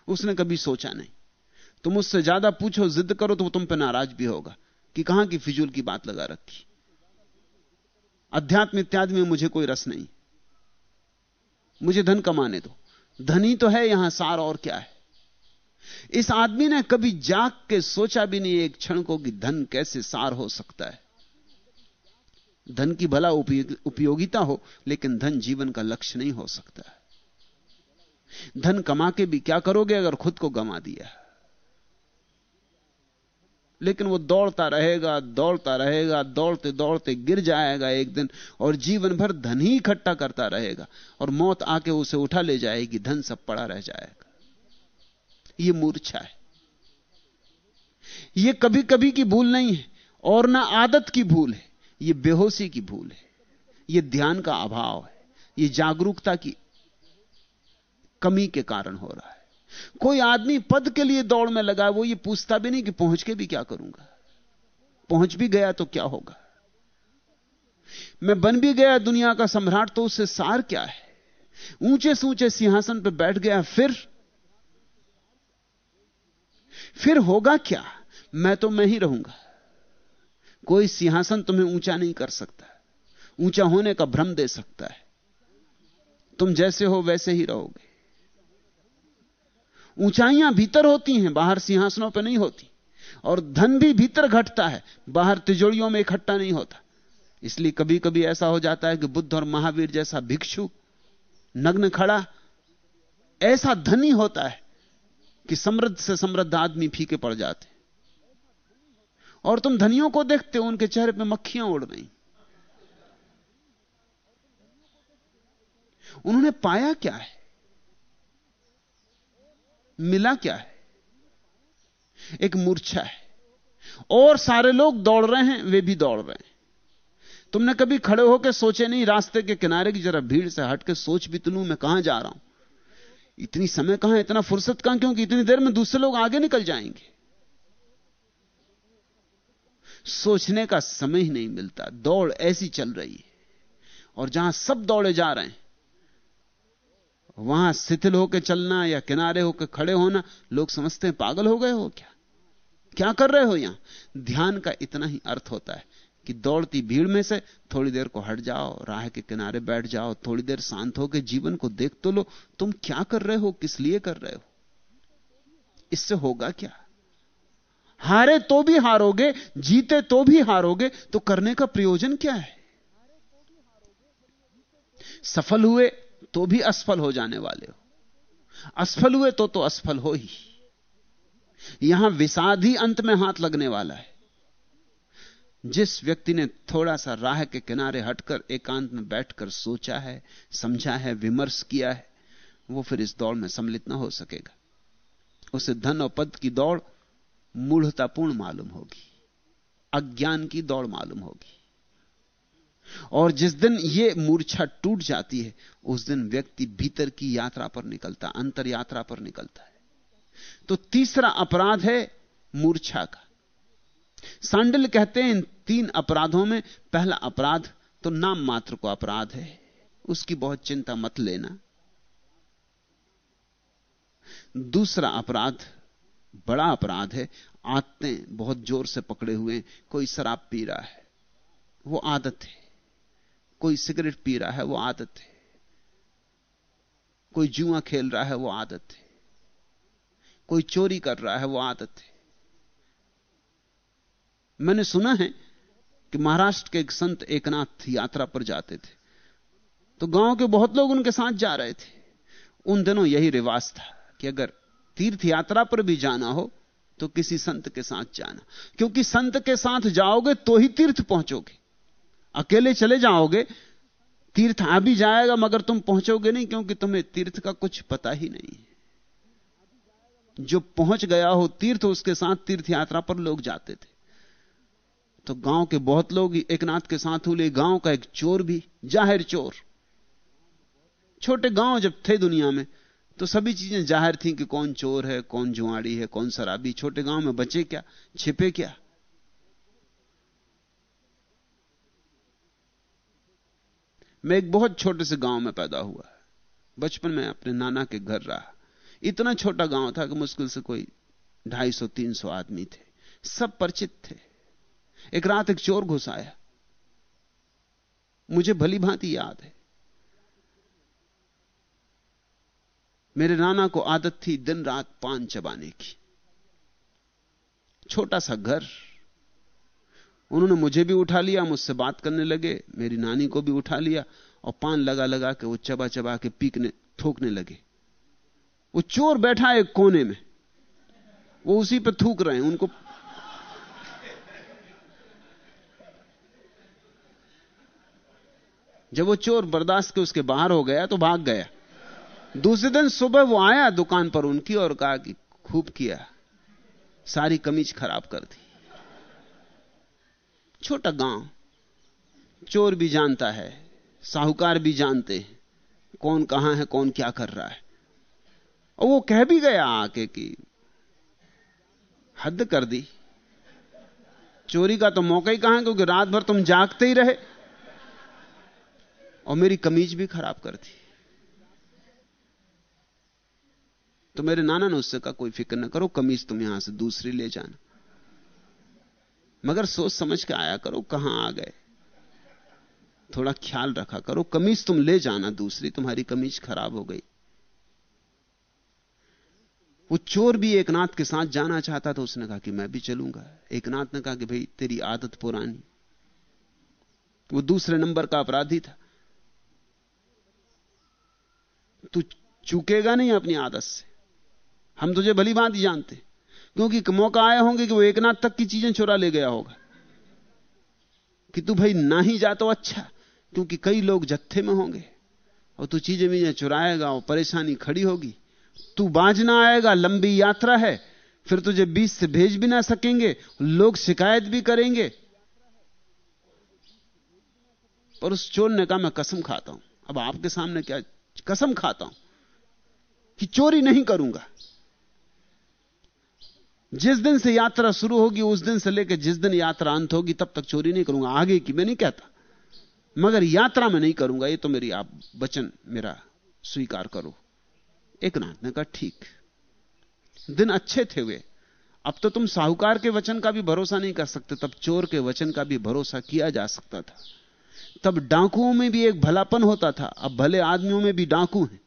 उसने कभी सोचा नहीं। तुम उससे ज़्यादा पूछो, जिद करो तो वो तुम पे नाराज़ भी होगा कि कहाँ की फिजूल की बात लगा रखी। अध्यात्म इत्यादि में मुझे कोई रस नहीं। मुझे धन कमाने दो। धन ही तो है, यहाँ सार और क्या है? इस आदमी ने कभी जाग के सोचा भी नहीं एक क्षण को कि धन कैसे सार हो सकता है। धन की भला उपयोगिता हो, लेकिन धन जीवन का लक्ष्य नहीं हो सकता धन कमा के भी क्या करोगे अगर खुद को गमा दिया लेकिन वो दौड़ता रहेगा दौड़ता रहेगा, दौड़ते दौड़ते गिर जाएगा एक दिन और जीवन भर धन ही इकट्ठा करता रहेगा और मौत आके उसे उठा ले जाएगी, धन सब पड़ा रह जाएगा। ये मूर्छा है। ये कभी कभी की भूल नहीं है और ना आदत की भूल है, ये बेहोशी की भूल है। ये ध्यान का अभाव है, ये जागरूकता की कमी के कारण हो रहा है। कोई आदमी पद के लिए दौड़ में लगा, वो ये पूछता भी नहीं कि पहुँच के भी क्या करूँगा? पहुँच भी गया तो क्या होगा? मैं बन भी गया, दुनिया का सम्राट तो उससे सार क्या है? ऊँचे से ऊँचे सिंहासन पर बैठ गया, फिर? फिर होगा क्या? मैं तो मैं ही रहूँगा। कोई सिंहासन तुम्हें ऊँचा नहीं कर सकता। ऊँचा होने का भ्रम दे सकता है। तुम जैसे हो, वैसे ही रहोगे। ऊंचाइयाँ भीतर होती हैं, बाहर सिंहासनों पर नहीं होती। और धन भी भीतर घटता है, बाहर तिजोड़ियों में इकट्ठा नहीं होता। इसलिए कभी कभी ऐसा हो जाता है कि बुद्ध और महावीर जैसा भिक्षु नग्न खड़ा, ऐसा धनी होता है कि समृद्ध से समृद्ध आदमी फीके पड़ जाते। और तुम धनियों को देखते हो, उनके चेहरे पे मक्खियाँ उड़ रही उन्होंने पाया क्या है? मिला क्या है? एक मूर्छा है। और सारे लोग दौड़ रहे हैं, वे भी दौड़ रहे हैं। तुमने कभी खड़े होकर सोचे नहीं, रास्ते के किनारे की जरा भीड़ से हट के सोच भी तुलू मैं कहाँ जा रहा हूँ। इतनी समय कहाँ, इतना फुर्सत कहाँ, क्योंकि इतनी देर में दूसरे लोग आगे निकल जाएँगे। सोचने का समय ही नहीं मिलता। दौड़ ऐसी चल रही है। और जहाँ सब दौड़े जा रहे हैं वहाँ शिथिल होकर चलना या किनारे होकर खड़े होना, लोग समझते हैं पागल हो गए हो क्या? क्या कर रहे हो यहाँ? ध्यान का इतना ही अर्थ होता है कि दौड़ती भीड़ में से थोड़ी देर को हट जाओ, राह के किनारे बैठ जाओ, थोड़ी देर शांत होकर जीवन को देख तो लो, तुम क्या कर रहे हो, किस लिए कर रहे हो? इससे होगा क्या? हारे तो भी हारोगे, जीते तो भी हारोगे तो करने का प्रयोजन क्या है? सफल हुए तो भी असफल हो जाने वाले हो। असफल हुए तो तो असफल हो ही। यहाँ विषाद ही अंत में हाथ लगने वाला है। जिस व्यक्ति ने थोड़ा सा राह के किनारे हटकर एकांत में बैठकर सोचा है, समझा है, विमर्श किया है, वो फिर इस दौड़ में सम्मिलित ना हो सकेगा। उसे धन और पद की दौड़ मूढ़तापूर्ण मालूम होगी। अज्ञान की दौड़ मालूम होगी। और जिस दिन यह मूर्छा टूट जाती है, उस दिन व्यक्ति भीतर की यात्रा पर निकलता, अंतर यात्रा पर निकलता है। तो तीसरा अपराध है मूर्छा का। सांडल कहते हैं इन तीन अपराधों में, पहला अपराध तो नाम मात्र को अपराध है, उसकी बहुत चिंता मत लेना। दूसरा अपराध, बड़ा अपराध है, आदतें बहुत ज़ोर से पकड़े हुए कोई शराब पी रहा है, वो आदत है। कोई सिगरेट पी रहा है, वो आदत है। कोई जुआ खेल रहा है, वो आदत है। कोई चोरी कर रहा है, वो आदत है। मैंने सुना है कि महाराष्ट्र के एक संत एकनाथ यात्रा पर जाते थे। तो गाँव के बहुत लोग उनके साथ जा रहे थे। उन दिनों यही रिवाज था कि अगर तीर्थ यात्रा पर भी जाना हो तो किसी संत के साथ जाना। क्योंकि संत के साथ जाओगे तो ही तीर्थ पहुंचोगे। अकेले चले जाओगे, तीर्थ आ भी जाएगा, मगर तुम पहुंचोगे नहीं, क्योंकि तुम्हें तीर्थ का कुछ पता ही नहीं जो पहुँच गया हो तीर्थ, उसके साथ तीर्थ यात्रा पर लोग जाते थे। तो गाँव के बहुत लोग एक नाथ के साथ हुए, गाँव का एक चोर भी, ज़ाहिर चोर। छोटे गाँव जब थे दुनिया में तो सभी चीज़ें ज़ाहिर थी कि कौन चोर है, कौन जुआड़ी है, कौन शराबी। छोटे गाँव में बचे क्या, छिपे क्या? मैं एक बहुत छोटे से गाँव में पैदा हुआ बचपन में अपने नाना के घर रहा। इतना छोटा गाँव था कि मुश्किल से कोई ढाई सौ, तीन सौ आदमी थे। सब परिचित थे। एक रात एक चोर घुस आया। मुझे भली भांति याद है। मेरे नाना को आदत थी दिन रात पान चबाने की। छोटा सा घर उन्होंने मुझे भी उठा लिया, मुझसे बात करने लगे, मेरी नानी को भी उठा लिया और पान लगा लगा के वो चबा चबा के पीकने, थूकने लगे। वो चोर बैठा है कोने में। वो उसी पर थूक रहे हैं, उनको जब वो चोर बर्दाश्त के उसके बाहर हो गया तो भाग गया। दूसरे दिन सुबह वो आया दुकान पर उनकी और कहा कि खूब किया, सारी कमीज खराब कर दी। छोटा गाँव। चोर भी जानता है, साहूकार भी जानते हैं, कौन कहाँ है, कौन क्या कर रहा है। और वो कह भी गया आके कि, हद कर दी। चोरी का तो मौका ही कहाँ क्योंकि रात भर तुम जागते ही रहे। और मेरी कमीज भी खराब कर दी। तो मेरे नाना ने उससे कहा, कोई फ़िक्र ना करो, कमीज तुम यहाँ से दूसरी ले जाना। मगर सोच समझ के आया करो कहाँ आ गए। थोड़ा ख्याल रखा करो, कमीज तुम ले जाना, दूसरी तुम्हारी कमीज खराब हो गई। वो चोर भी एक नाथ के साथ जाना चाहता था, उसने कहा कि मैं भी चलूँगा। एक नाथ ने कहा कि भाई, तेरी आदत पुरानी। वो दूसरे नंबर का अपराधी था। तू चूकेगा नहीं अपनी आदत से। हम तुझे भली बात ही जानते। क्योंकि मौका आए होंगे कि वो एक नाथ तक की चीज़ें चुरा ले गया होगा। कि तू भाई ना ही जा तो अच्छा क्योंकि कई लोग जत्थे में होंगे। और तू चीज़ें मीजें चुराएगा, और परेशानी खड़ी होगी। तू बाज ना आएगा, लंबी यात्रा है। फिर तुझे बीच से भेज भी ना सकेंगे, लोग शिकायत भी करेंगे। पर उस चोर ने कहा मैं कसम खाता हूँ। अब आपके सामने क्या कसम खाता हूँ कि चोरी नहीं करूँगा। जिस दिन से यात्रा शुरू होगी, उस दिन से लेकर जिस दिन यात्रा अंत होगी, तब तक चोरी नहीं करूँगा। आगे की मैं नहीं कहता। मगर यात्रा में नहीं करूँगा। ये तो मेरी, आप वचन मेरा स्वीकार करो। एक नाथ ने कहा, ठीक। दिन अच्छे थे वे। अब तो तुम साहूकार के वचन का भी भरोसा नहीं कर सकते। तब चोर के वचन का भी भरोसा किया जा सकता था। तब डाकुओं में भी एक भलापन होता था। अब भले आदमियों में भी डाकू हैं।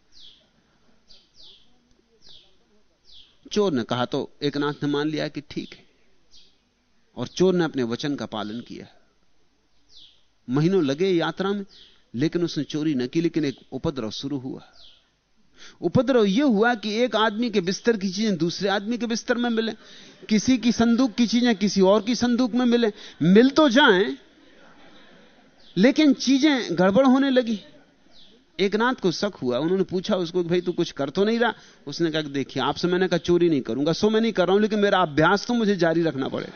चोर ने कहा तो एक नाथ ने मान लिया कि ठीक है। और चोर ने अपने वचन का पालन किया। महीनों लगे यात्रा में, लेकिन उसने चोरी न की, लेकिन एक उपद्रव शुरू हुआ। उपद्रव यह हुआ कि एक आदमी के बिस्तर की चीज़ें दूसरे आदमी के बिस्तर में मिले, किसी की संदूक की चीज़ें किसी और की संदूक में मिले। मिल तो जाएँ, लेकिन चीज़ें गड़बड़ होने लगी। एक नाथ को शक हुआ, उन्होंने पूछा उसको भाई तू कुछ कर तो नहीं रहा? उसने कहा देखिए, आपसे मैंने कहा चोरी नहीं करूँगा। सो मैं नहीं कर रहा हूँ, लेकिन मेरा अभ्यास तो मुझे जारी रखना पड़ेगा।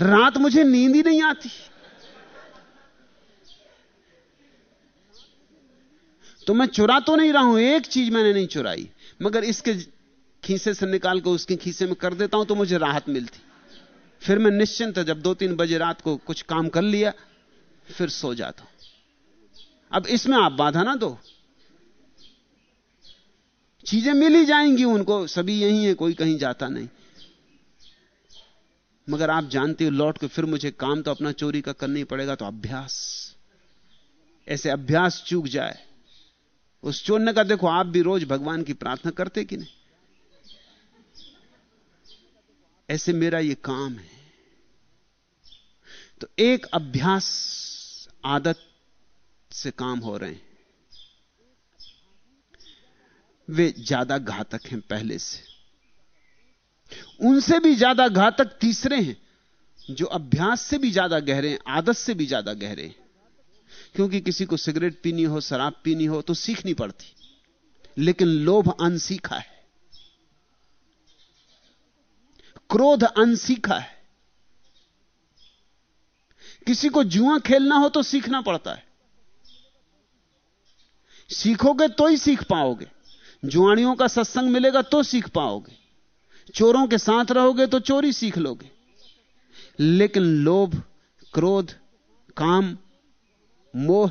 रात मुझे नींद ही नहीं आती। तो मैं चुरा तो नहीं रहा हूँ, एक चीज़ मैंने नहीं चुराई। मगर इसके खीसे से निकाल कर उसके खीसे में कर देता हूँ तो मुझे राहत मिलती। फिर मैं निश्चिंत जब दो तीन बजे रात को कुछ काम कर लिया, फिर सो जाता हूँ। अब इसमें आप बाधा ना दो। चीज़ें मिल ही जाएँगी उनको, सभी यही है, कोई कहीं जाता नहीं। मगर आप जानते हो, लौट के फिर मुझे काम तो अपना चोरी का करना ही पड़ेगा तो अभ्यास। ऐसे अभ्यास चूक जाए। उस चोर ने कहा देखो, आप भी रोज भगवान की प्रार्थना करते कि नहीं? ऐसे मेरा ये काम है। तो एक अभ्यास, आदत से काम हो रहे हैं। वे ज़्यादा घातक हैं पहले से। उनसे भी ज़्यादा घातक तीसरे हैं, जो अभ्यास से भी ज़्यादा गहरे हैं, आदत से भी ज़्यादा गहरे हैं। क्योंकि किसी को सिगरेट पीनी हो, शराब पीनी हो तो सीखनी पड़ती। लेकिन लोभ अनसीखा है। क्रोध अनसीखा है। किसी को जुआ खेलना हो तो सीखना पड़ता है। सीखोगे तो ही सीख पाओगे। जुआड़ियों का सत्संग मिलेगा तो सीख पाओगे। चोरों के साथ रहोगे तो चोरी सीख लोगे। लेकिन लोभ, क्रोध, काम, मोह,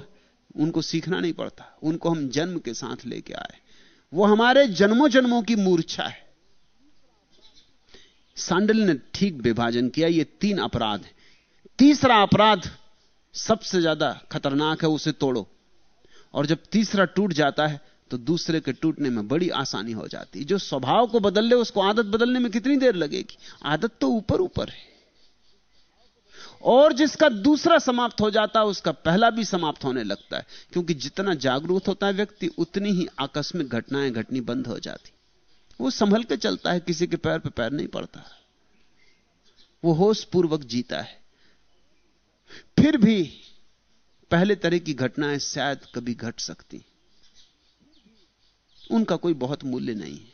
उनको सीखना नहीं पड़ता। उनको हम जन्म के साथ लेके आए। वो हमारे जन्मों जन्मों की मूर्छा है। सांडल ने ठीक विभाजन किया। ये तीन अपराध है। तीसरा अपराध सबसे ज़्यादा खतरनाक है, उसे तोड़ो। और जब तीसरा टूट जाता है तो दूसरे के टूटने में बड़ी आसानी हो जाती है। जो स्वभाव को बदल ले, उसको आदत बदलने में कितनी देर लगेगी? आदत तो ऊपर ऊपर है। और जिसका दूसरा समाप्त हो जाता है, उसका पहला भी समाप्त होने लगता है। क्योंकि जितना जागरूक होता है व्यक्ति, उतनी ही आकस्मिक घटनाएँ, घटनी बंद हो जाती वो संभल के चलता है, किसी के पैर पर पैर नहीं पड़ता। वो होश पूर्वक जीता है। फिर भी पहले तरह की घटनाएँ शायद कभी घट सकती। उनका कोई बहुत मूल्य नहीं है।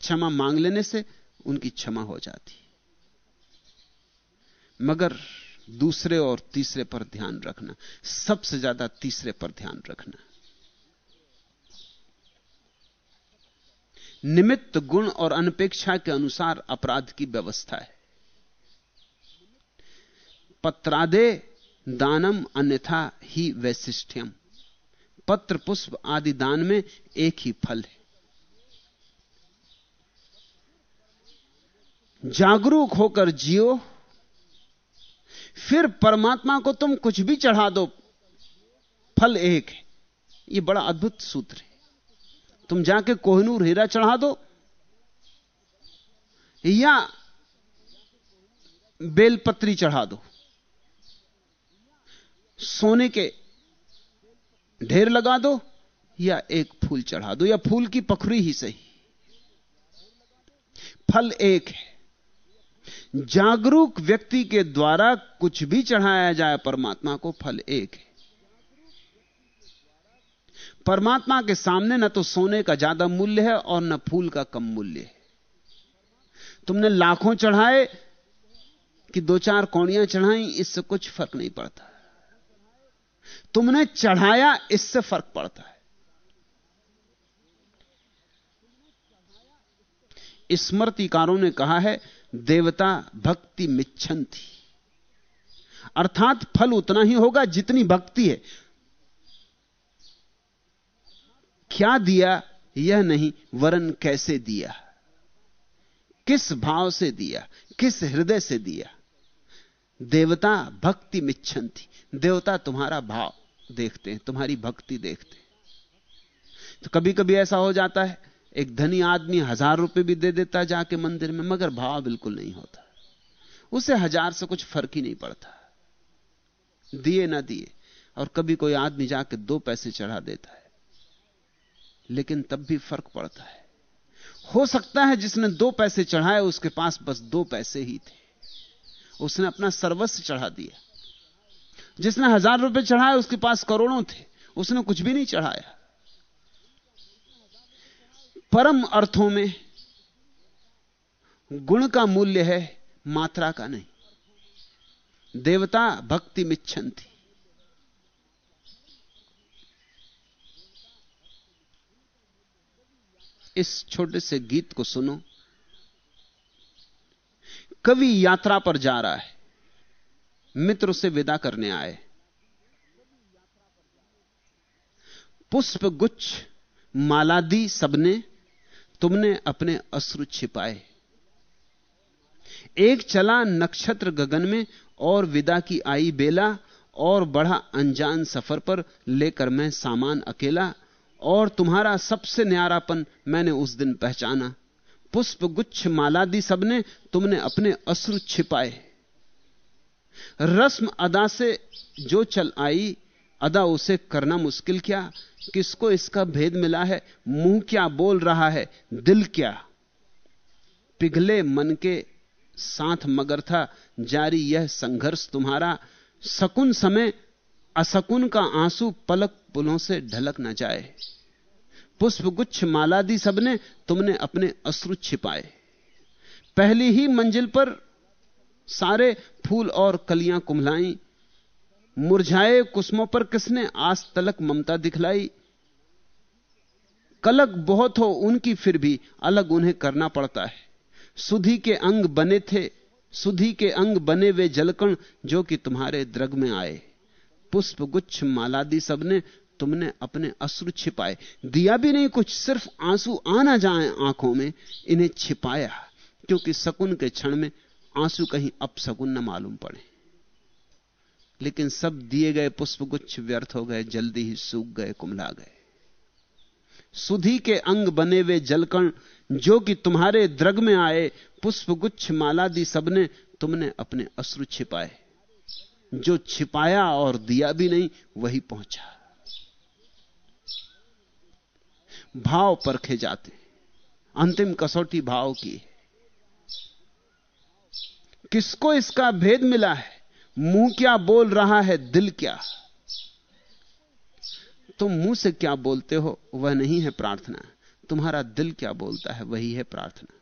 क्षमा मांग लेने से उनकी क्षमा हो जाती। मगर दूसरे और तीसरे पर ध्यान रखना, सबसे ज़्यादा तीसरे पर ध्यान रखना। निमित्त गुण और अनपेक्षा के अनुसार अपराध की व्यवस्था है। पत्रादे दानम अन्यथा ही वैशिष्ठ्यम पत्र पुष्प आदि दान में एक ही फल है। जागरूक होकर जियो, फिर परमात्मा को तुम कुछ भी चढ़ा दो, फल एक है। यह बड़ा अद्भुत सूत्र है। तुम जाके कोहनूर हीरा चढ़ा दो, या बेलपत्री चढ़ा दो। सोने के ढेर लगा दो या एक फूल चढ़ा दो या फूल की पखरी ही सही। फल एक है। जागरूक व्यक्ति के द्वारा कुछ भी चढ़ाया जाए, परमात्मा को फल एक है। परमात्मा के सामने न तो सोने का ज़्यादा मूल्य है और न फूल का कम मूल्य है। तुमने लाखों चढ़ाए कि दो चार कौड़ियाँ चढ़ाई, इससे कुछ फ़र्क नहीं पड़ता। तुमने चढ़ाया, इससे फ़र्क पड़ता है। स्मृतिकारों ने कहा है, देवता भक्ति मिच्छन थी। अर्थात फल उतना ही होगा जितनी भक्ति है। क्या दिया, यह नहीं, वरन कैसे दिया? किस भाव से दिया, किस हृदय से दिया? देवता भक्ति मिच्छन थी। देवता तुम्हारा भाव। देखते हैं, तुम्हारी भक्ति देखते हैं। तो कभी कभी ऐसा हो जाता है, एक धनी आदमी हज़ार रुपए भी दे देता जाके मंदिर में, मगर भाव बिल्कुल नहीं होता। उसे हज़ार से कुछ फ़र्क ही नहीं पड़ता। दिए ना दिए, और कभी कोई आदमी जाके दो पैसे चढ़ा देता है। लेकिन तब भी फ़र्क पड़ता है। हो सकता है जिसने दो पैसे चढ़ाए, उसके पास बस दो पैसे ही थे। उसने अपना सर्वस्व चढ़ा दिया। जिसने हज़ार रुपए चढ़ाए, उसके पास करोड़ों थे। उसने कुछ भी नहीं चढ़ाया। परम अर्थों में गुण का मूल्य है, मात्रा का नहीं। देवता भक्ति मिच्छन थी। इस छोटे से गीत को सुनो। कवि यात्रा पर जा रहा है। मित्र उसे विदा करने आए। पुष्प गुच्छ मालादी सबने तुमने अपने अश्रु छिपाए। एक चला नक्षत्र गगन में और विदा की आई बेला और बढ़ा अनजान सफ़र पर लेकर मैं सामान अकेला और तुम्हारा सबसे न्यारापन मैंने उस दिन पहचाना। पुष्प गुच्छ मालादी सबने तुमने अपने अश्रु छिपाए। रस्म अदा से जो चल आई, अदा उसे करना मुश्किल क्या? किसको इसका भेद मिला है? मुँह क्या बोल रहा है? दिल क्या? पिघले मन के साथ मगर था जारी यह संघर्ष तुम्हारा। सकुन समय, असकुन का आँसू पलक पुलों से ढलक न जाए। पुष्प गुच्छ मालादी सबने, तुमने अपने अश्रु छिपाए। पहली ही मंजिल पर सारे फूल और कलियाँ कुमलाई मुरझाए कुसमों पर किसने आज तलक ममता दिखलाई? कलक बहुत हो उनकी फिर भी अलग उन्हें करना पड़ता है। सुधी के अंग बने थे, सुधी के अंग बने वे जलकण जो कि तुम्हारे द्रग में आए। पुष्प गुच्छ मालादी सबने तुमने अपने अश्रु छिपाए। दिया भी नहीं कुछ, सिर्फ़ आँसू आना जाए आँखों में, इन्हें छिपाया, क्योंकि शकुन के क्षण में आँसू कहीं अपसकुन न मालूम पड़े। लेकिन सब दिए गए पुष्पगुच्छ व्यर्थ हो गए, जल्दी ही सूख गए, कुमला गए। सुधी के अंग बने हुए जलकण, जो कि तुम्हारे द्रग में आए, पुष्पगुच्छ मालादि सबने तुमने अपने अश्रु छिपाए। जो छिपाया और दिया भी नहीं, वही पहुँचा। भाव परखे जाते। अंतिम कसौटी भाव की है। किसको इसका भेद मिला है? मुँह क्या बोल रहा है, दिल क्या? तुम मुँह से क्या बोलते हो, वह नहीं है प्रार्थना। तुम्हारा दिल क्या बोलता है, वही है प्रार्थना।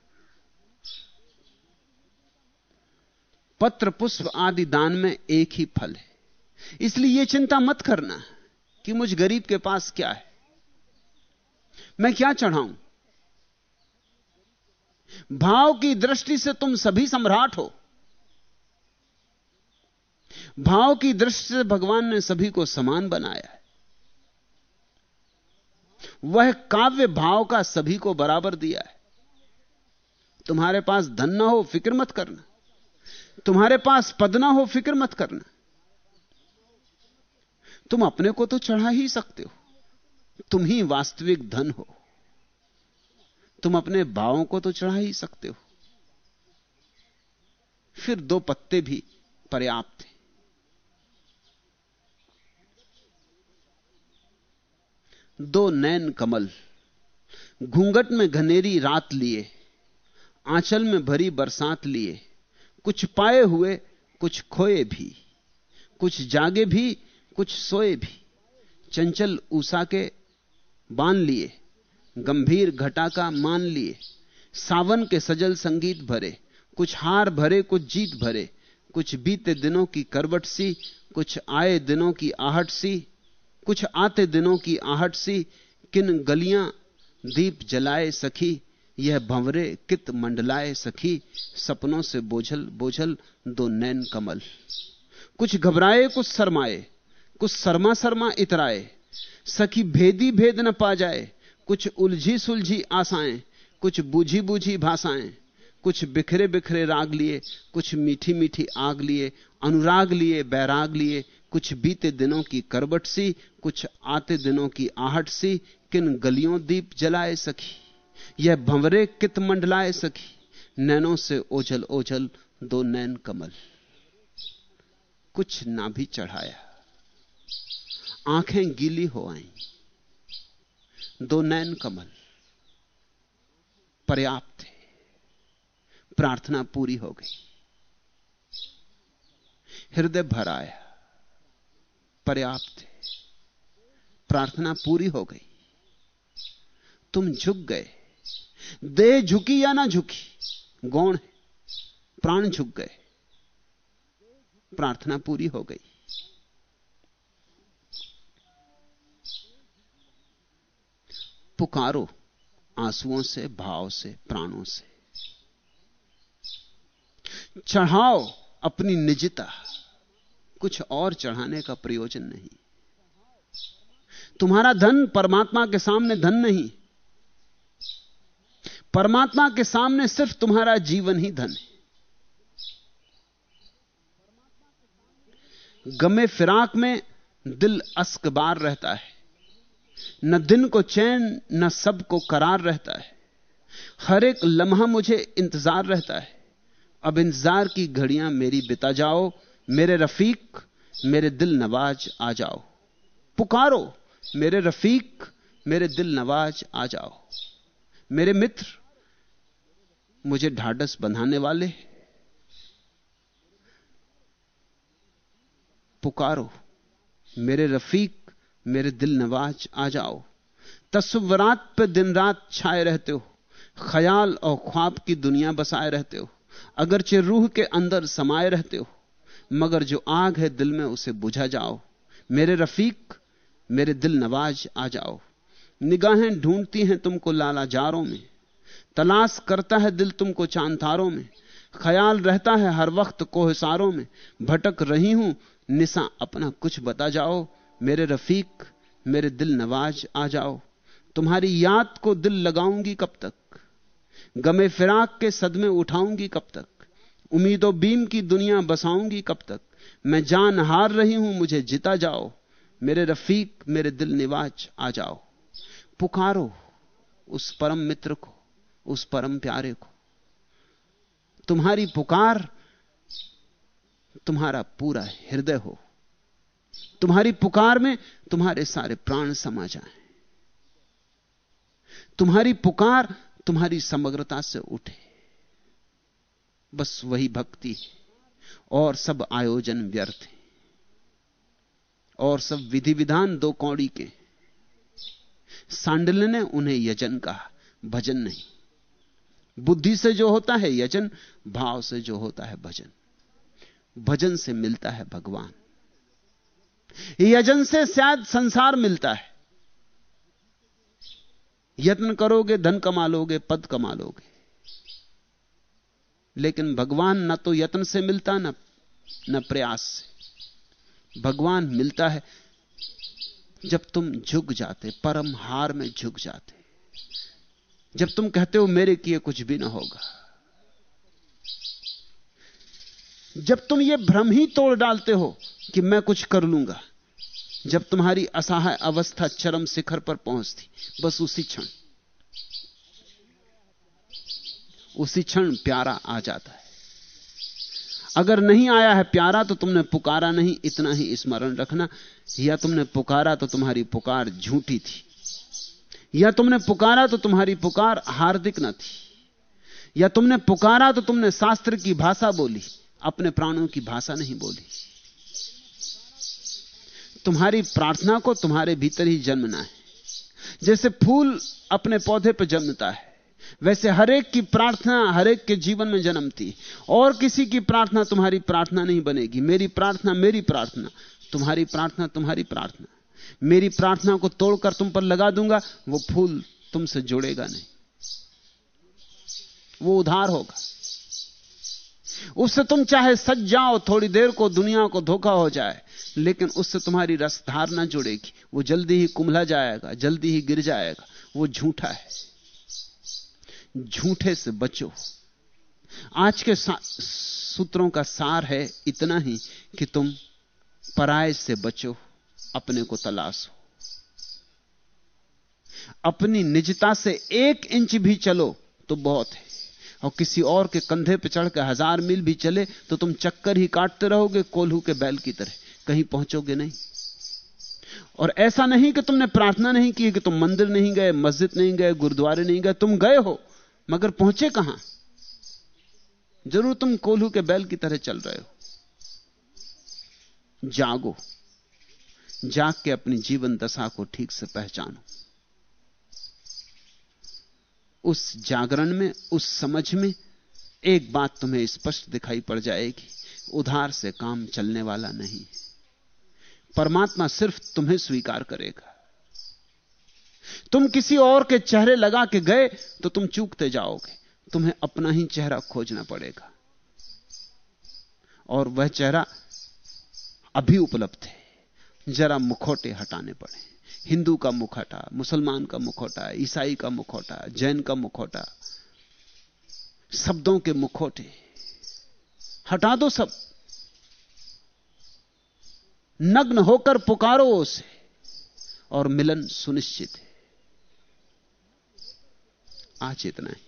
पत्र पुष्प आदि दान में एक ही फल है। इसलिए यह चिंता मत करना कि मुझ गरीब के पास क्या है। मैं क्या चढ़ाऊं? भाव की दृष्टि से तुम सभी सम्राट हो। भाव की दृष्टि से भगवान ने सभी को समान बनाया है। वह काव्य भाव का सभी को बराबर दिया है। तुम्हारे पास धन ना हो, फ़िक्र मत करना। तुम्हारे पास पद ना हो, फ़िक्र मत करना। तुम अपने को तो चढ़ा ही सकते हो। तुम ही वास्तविक धन हो। तुम अपने भावों को तो चढ़ा ही सकते हो। फिर दो पत्ते भी पर्याप्त दो नैन कमल, घूंघट में घनेरी रात लिए, आंचल में भरी बरसात लिए, कुछ पाए हुए, कुछ खोए भी, कुछ जागे भी, कुछ सोए भी, चंचल उषा के बाँध लिए, गंभीर घटा का मान लिए, सावन के सजल संगीत भरे, कुछ हार भरे, कुछ जीत भरे, कुछ बीते दिनों की करवट सी, कुछ आए दिनों की आहट सी कुछ आते दिनों की आहट सी, किन गलियाँ दीप जलाए सखी, यह भंवरे कित मंडलाए सखी, सपनों से बोझल बोझल दो नैन कमल। कुछ घबराए, कुछ शरमाए, कुछ शर्मा शर्मा इतराए, सखी भेदी भेद न पा जाए, कुछ उलझी सुलझी आशाएँ, कुछ बूझी बूझी भाषाएँ, कुछ बिखरे बिखरे राग लिए, कुछ मीठी मीठी आग लिए, अनुराग लिए, बैराग लिए कुछ बीते दिनों की करबट सी, कुछ आते दिनों की आहट सी, किन गलियों दीप जलाए सखी, यह भंवरे कित मंडलाए सखी, नैनों से ओझल ओझल दो नैन कमल। कुछ ना भी चढ़ाया, आँखें गीली हो आई, दो नैन कमल पर्याप्त थे, प्रार्थना पूरी हो गई, हृदय भर आया। पर्याप्त थे प्रार्थना पूरी हो गई। तुम झुक गए। देह झुकी या ना झुकी, गौण है। प्राण झुक गए। प्रार्थना पूरी हो गई। पुकारो आंसुओं से, भाव से, प्राणों से। चढ़ाओ अपनी निजता। कुछ और चढ़ाने का प्रयोजन नहीं। तुम्हारा धन परमात्मा के सामने धन नहीं। परमात्मा के सामने सिर्फ़ तुम्हारा जीवन ही धन है। गमे फिराक में दिल अस्कबार रहता है। न दिन को चैन, न सबको करार रहता है। हर एक लम्हा मुझे इंतज़ार रहता है। अब इंतज़ार की घड़ियाँ मेरी बिता जाओ मेरे रफीक, मेरे दिल नवाज़ आ जाओ। पुकारो, मेरे रफीक, मेरे दिल नवाज़ आ जाओ। मेरे मित्र, मुझे ढाढ़स बंधाने वाले। पुकारो, मेरे रफीक, मेरे दिल नवाज़ आ जाओ। तस्वरात पे दिन रात छाए रहते हो। ख्याल और ख्वाब की दुनिया बसाए रहते हो। अगरचे रूह के अंदर समाये रहते हो। मगर जो आग है दिल में, उसे बुझा जाओ। मेरे रफीक, मेरे दिल नवाज़, आ जाओ। निगाहें ढूंढती हैं तुमको लाला जारों में। तलाश करता है दिल तुमको चांतारों में। ख्याल रहता है हर वक्त कोहसारों में। भटक रही हूँ निशा अपना कुछ बता जाओ। मेरे रफीक, मेरे दिल नवाज़, आ जाओ। तुम्हारी याद को दिल लगाऊँगी कब तक? गमे फिराक के सदमे उठाऊँगी कब तक? उम्मीदों बीम की दुनिया बसाऊँगी कब तक? मैं जान हार रही हूँ, मुझे जिता जाओ। मेरे रफीक, मेरे दिल निवाज आ जाओ। पुकारो उस परम मित्र को, उस परम प्यारे को। तुम्हारी पुकार तुम्हारा पूरा हृदय हो। तुम्हारी पुकार में तुम्हारे सारे प्राण समा जाएँ। तुम्हारी पुकार तुम्हारी समग्रता से उठे। बस वही भक्ति है। और सब आयोजन व्यर्थ है। और सब विधि विधान दो कौड़ी के सांडल ने उन्हें यजन कहा, भजन नहीं। बुद्धि से जो होता है यजन, भाव से जो होता है भजन। भजन से मिलता है भगवान। यजन से शायद संसार मिलता है। यत्न करोगे, धन कमा लोगे, पद कमा लोगे। लेकिन भगवान न तो यत्न से मिलता, ना, न प्रयास से। भगवान मिलता है जब तुम झुक जाते, परम हार में झुक जाते। जब तुम कहते हो, मेरे किए कुछ भी ना होगा। जब तुम ये भ्रम ही तोड़ डालते हो कि मैं कुछ कर लूँगा, जब तुम्हारी असहाय अवस्था चरम शिखर पर पहुँचती, बस उसी क्षण। उसी क्षण प्यारा आ जाता है। अगर नहीं आया है प्यारा तो तुमने पुकारा नहीं, इतना ही स्मरण रखना। या तुमने पुकारा तो तुम्हारी पुकार झूठी थी। या तुमने पुकारा तो तुम्हारी पुकार हार्दिक न थी। या तुमने पुकारा तो तुमने शास्त्र की भाषा बोली, अपने प्राणों की भाषा नहीं बोली। तुम्हारी प्रार्थना को तुम्हारे भीतर ही जन्मना है। जैसे फूल अपने पौधे पर जन्मता है वैसे हरेक की प्रार्थना हरेक के जीवन में जन्मती और किसी की प्रार्थना तुम्हारी प्रार्थना नहीं बनेगी। मेरी प्रार्थना मेरी प्रार्थना। तुम्हारी प्रार्थना तुम्हारी प्रार्थना। मेरी प्रार्थना को तोड़कर तुम पर लगा दूँगा, वो फूल तुमसे जुड़ेगा नहीं। वो उधार होगा। उससे तुम चाहे सज जाओ, थोड़ी देर को दुनिया को धोखा हो जाए, लेकिन उससे तुम्हारी रसधार ना जुड़ेगी। वो जल्दी ही कुमला जाएगा, जल्दी ही गिर जाएगा। वो झूठा है। झूठे से बचो। आज के सूत्रों का सार है इतना ही कि तुम पराय से बचो, अपने को तलाशो अपनी निजता से एक इंच भी चलो तो बहुत है। और किसी और के कंधे पर चढ़ के हज़ार मील भी चले तो तुम चक्कर ही काटते रहोगे कोल्हू के बैल की तरह। कहीं पहुंचोगे नहीं। और ऐसा नहीं कि तुमने प्रार्थना नहीं की कि तुम मंदिर नहीं गए, मस्जिद नहीं गए, गुरुद्वारे नहीं गए, तुम गए हो। मगर पहुँचे कहाँ? ज़रूर तुम कोल्हू के बैल की तरह चल रहे हो। जागो। जाग के अपनी जीवन दशा को ठीक से पहचानो। उस जागरण में, उस समझ में एक बात तुम्हें स्पष्ट दिखाई पड़ जाएगी। उधार से काम चलने वाला नहीं। परमात्मा सिर्फ़ तुम्हें स्वीकार करेगा। तुम किसी और के चेहरे लगा के गए तो तुम चूकते जाओगे। तुम्हें अपना ही चेहरा खोजना पड़ेगा। और वह चेहरा अभी उपलब्ध है। जरा मुखौटे हटाने पड़े। हिंदू का मुखौटा, मुसलमान का मुखौटा, ईसाई का मुखौटा, जैन का मुखौटा, शब्दों के मुखौटे। हटा दो सब। नग्न होकर पुकारो उसे। और मिलन सुनिश्चित है। आज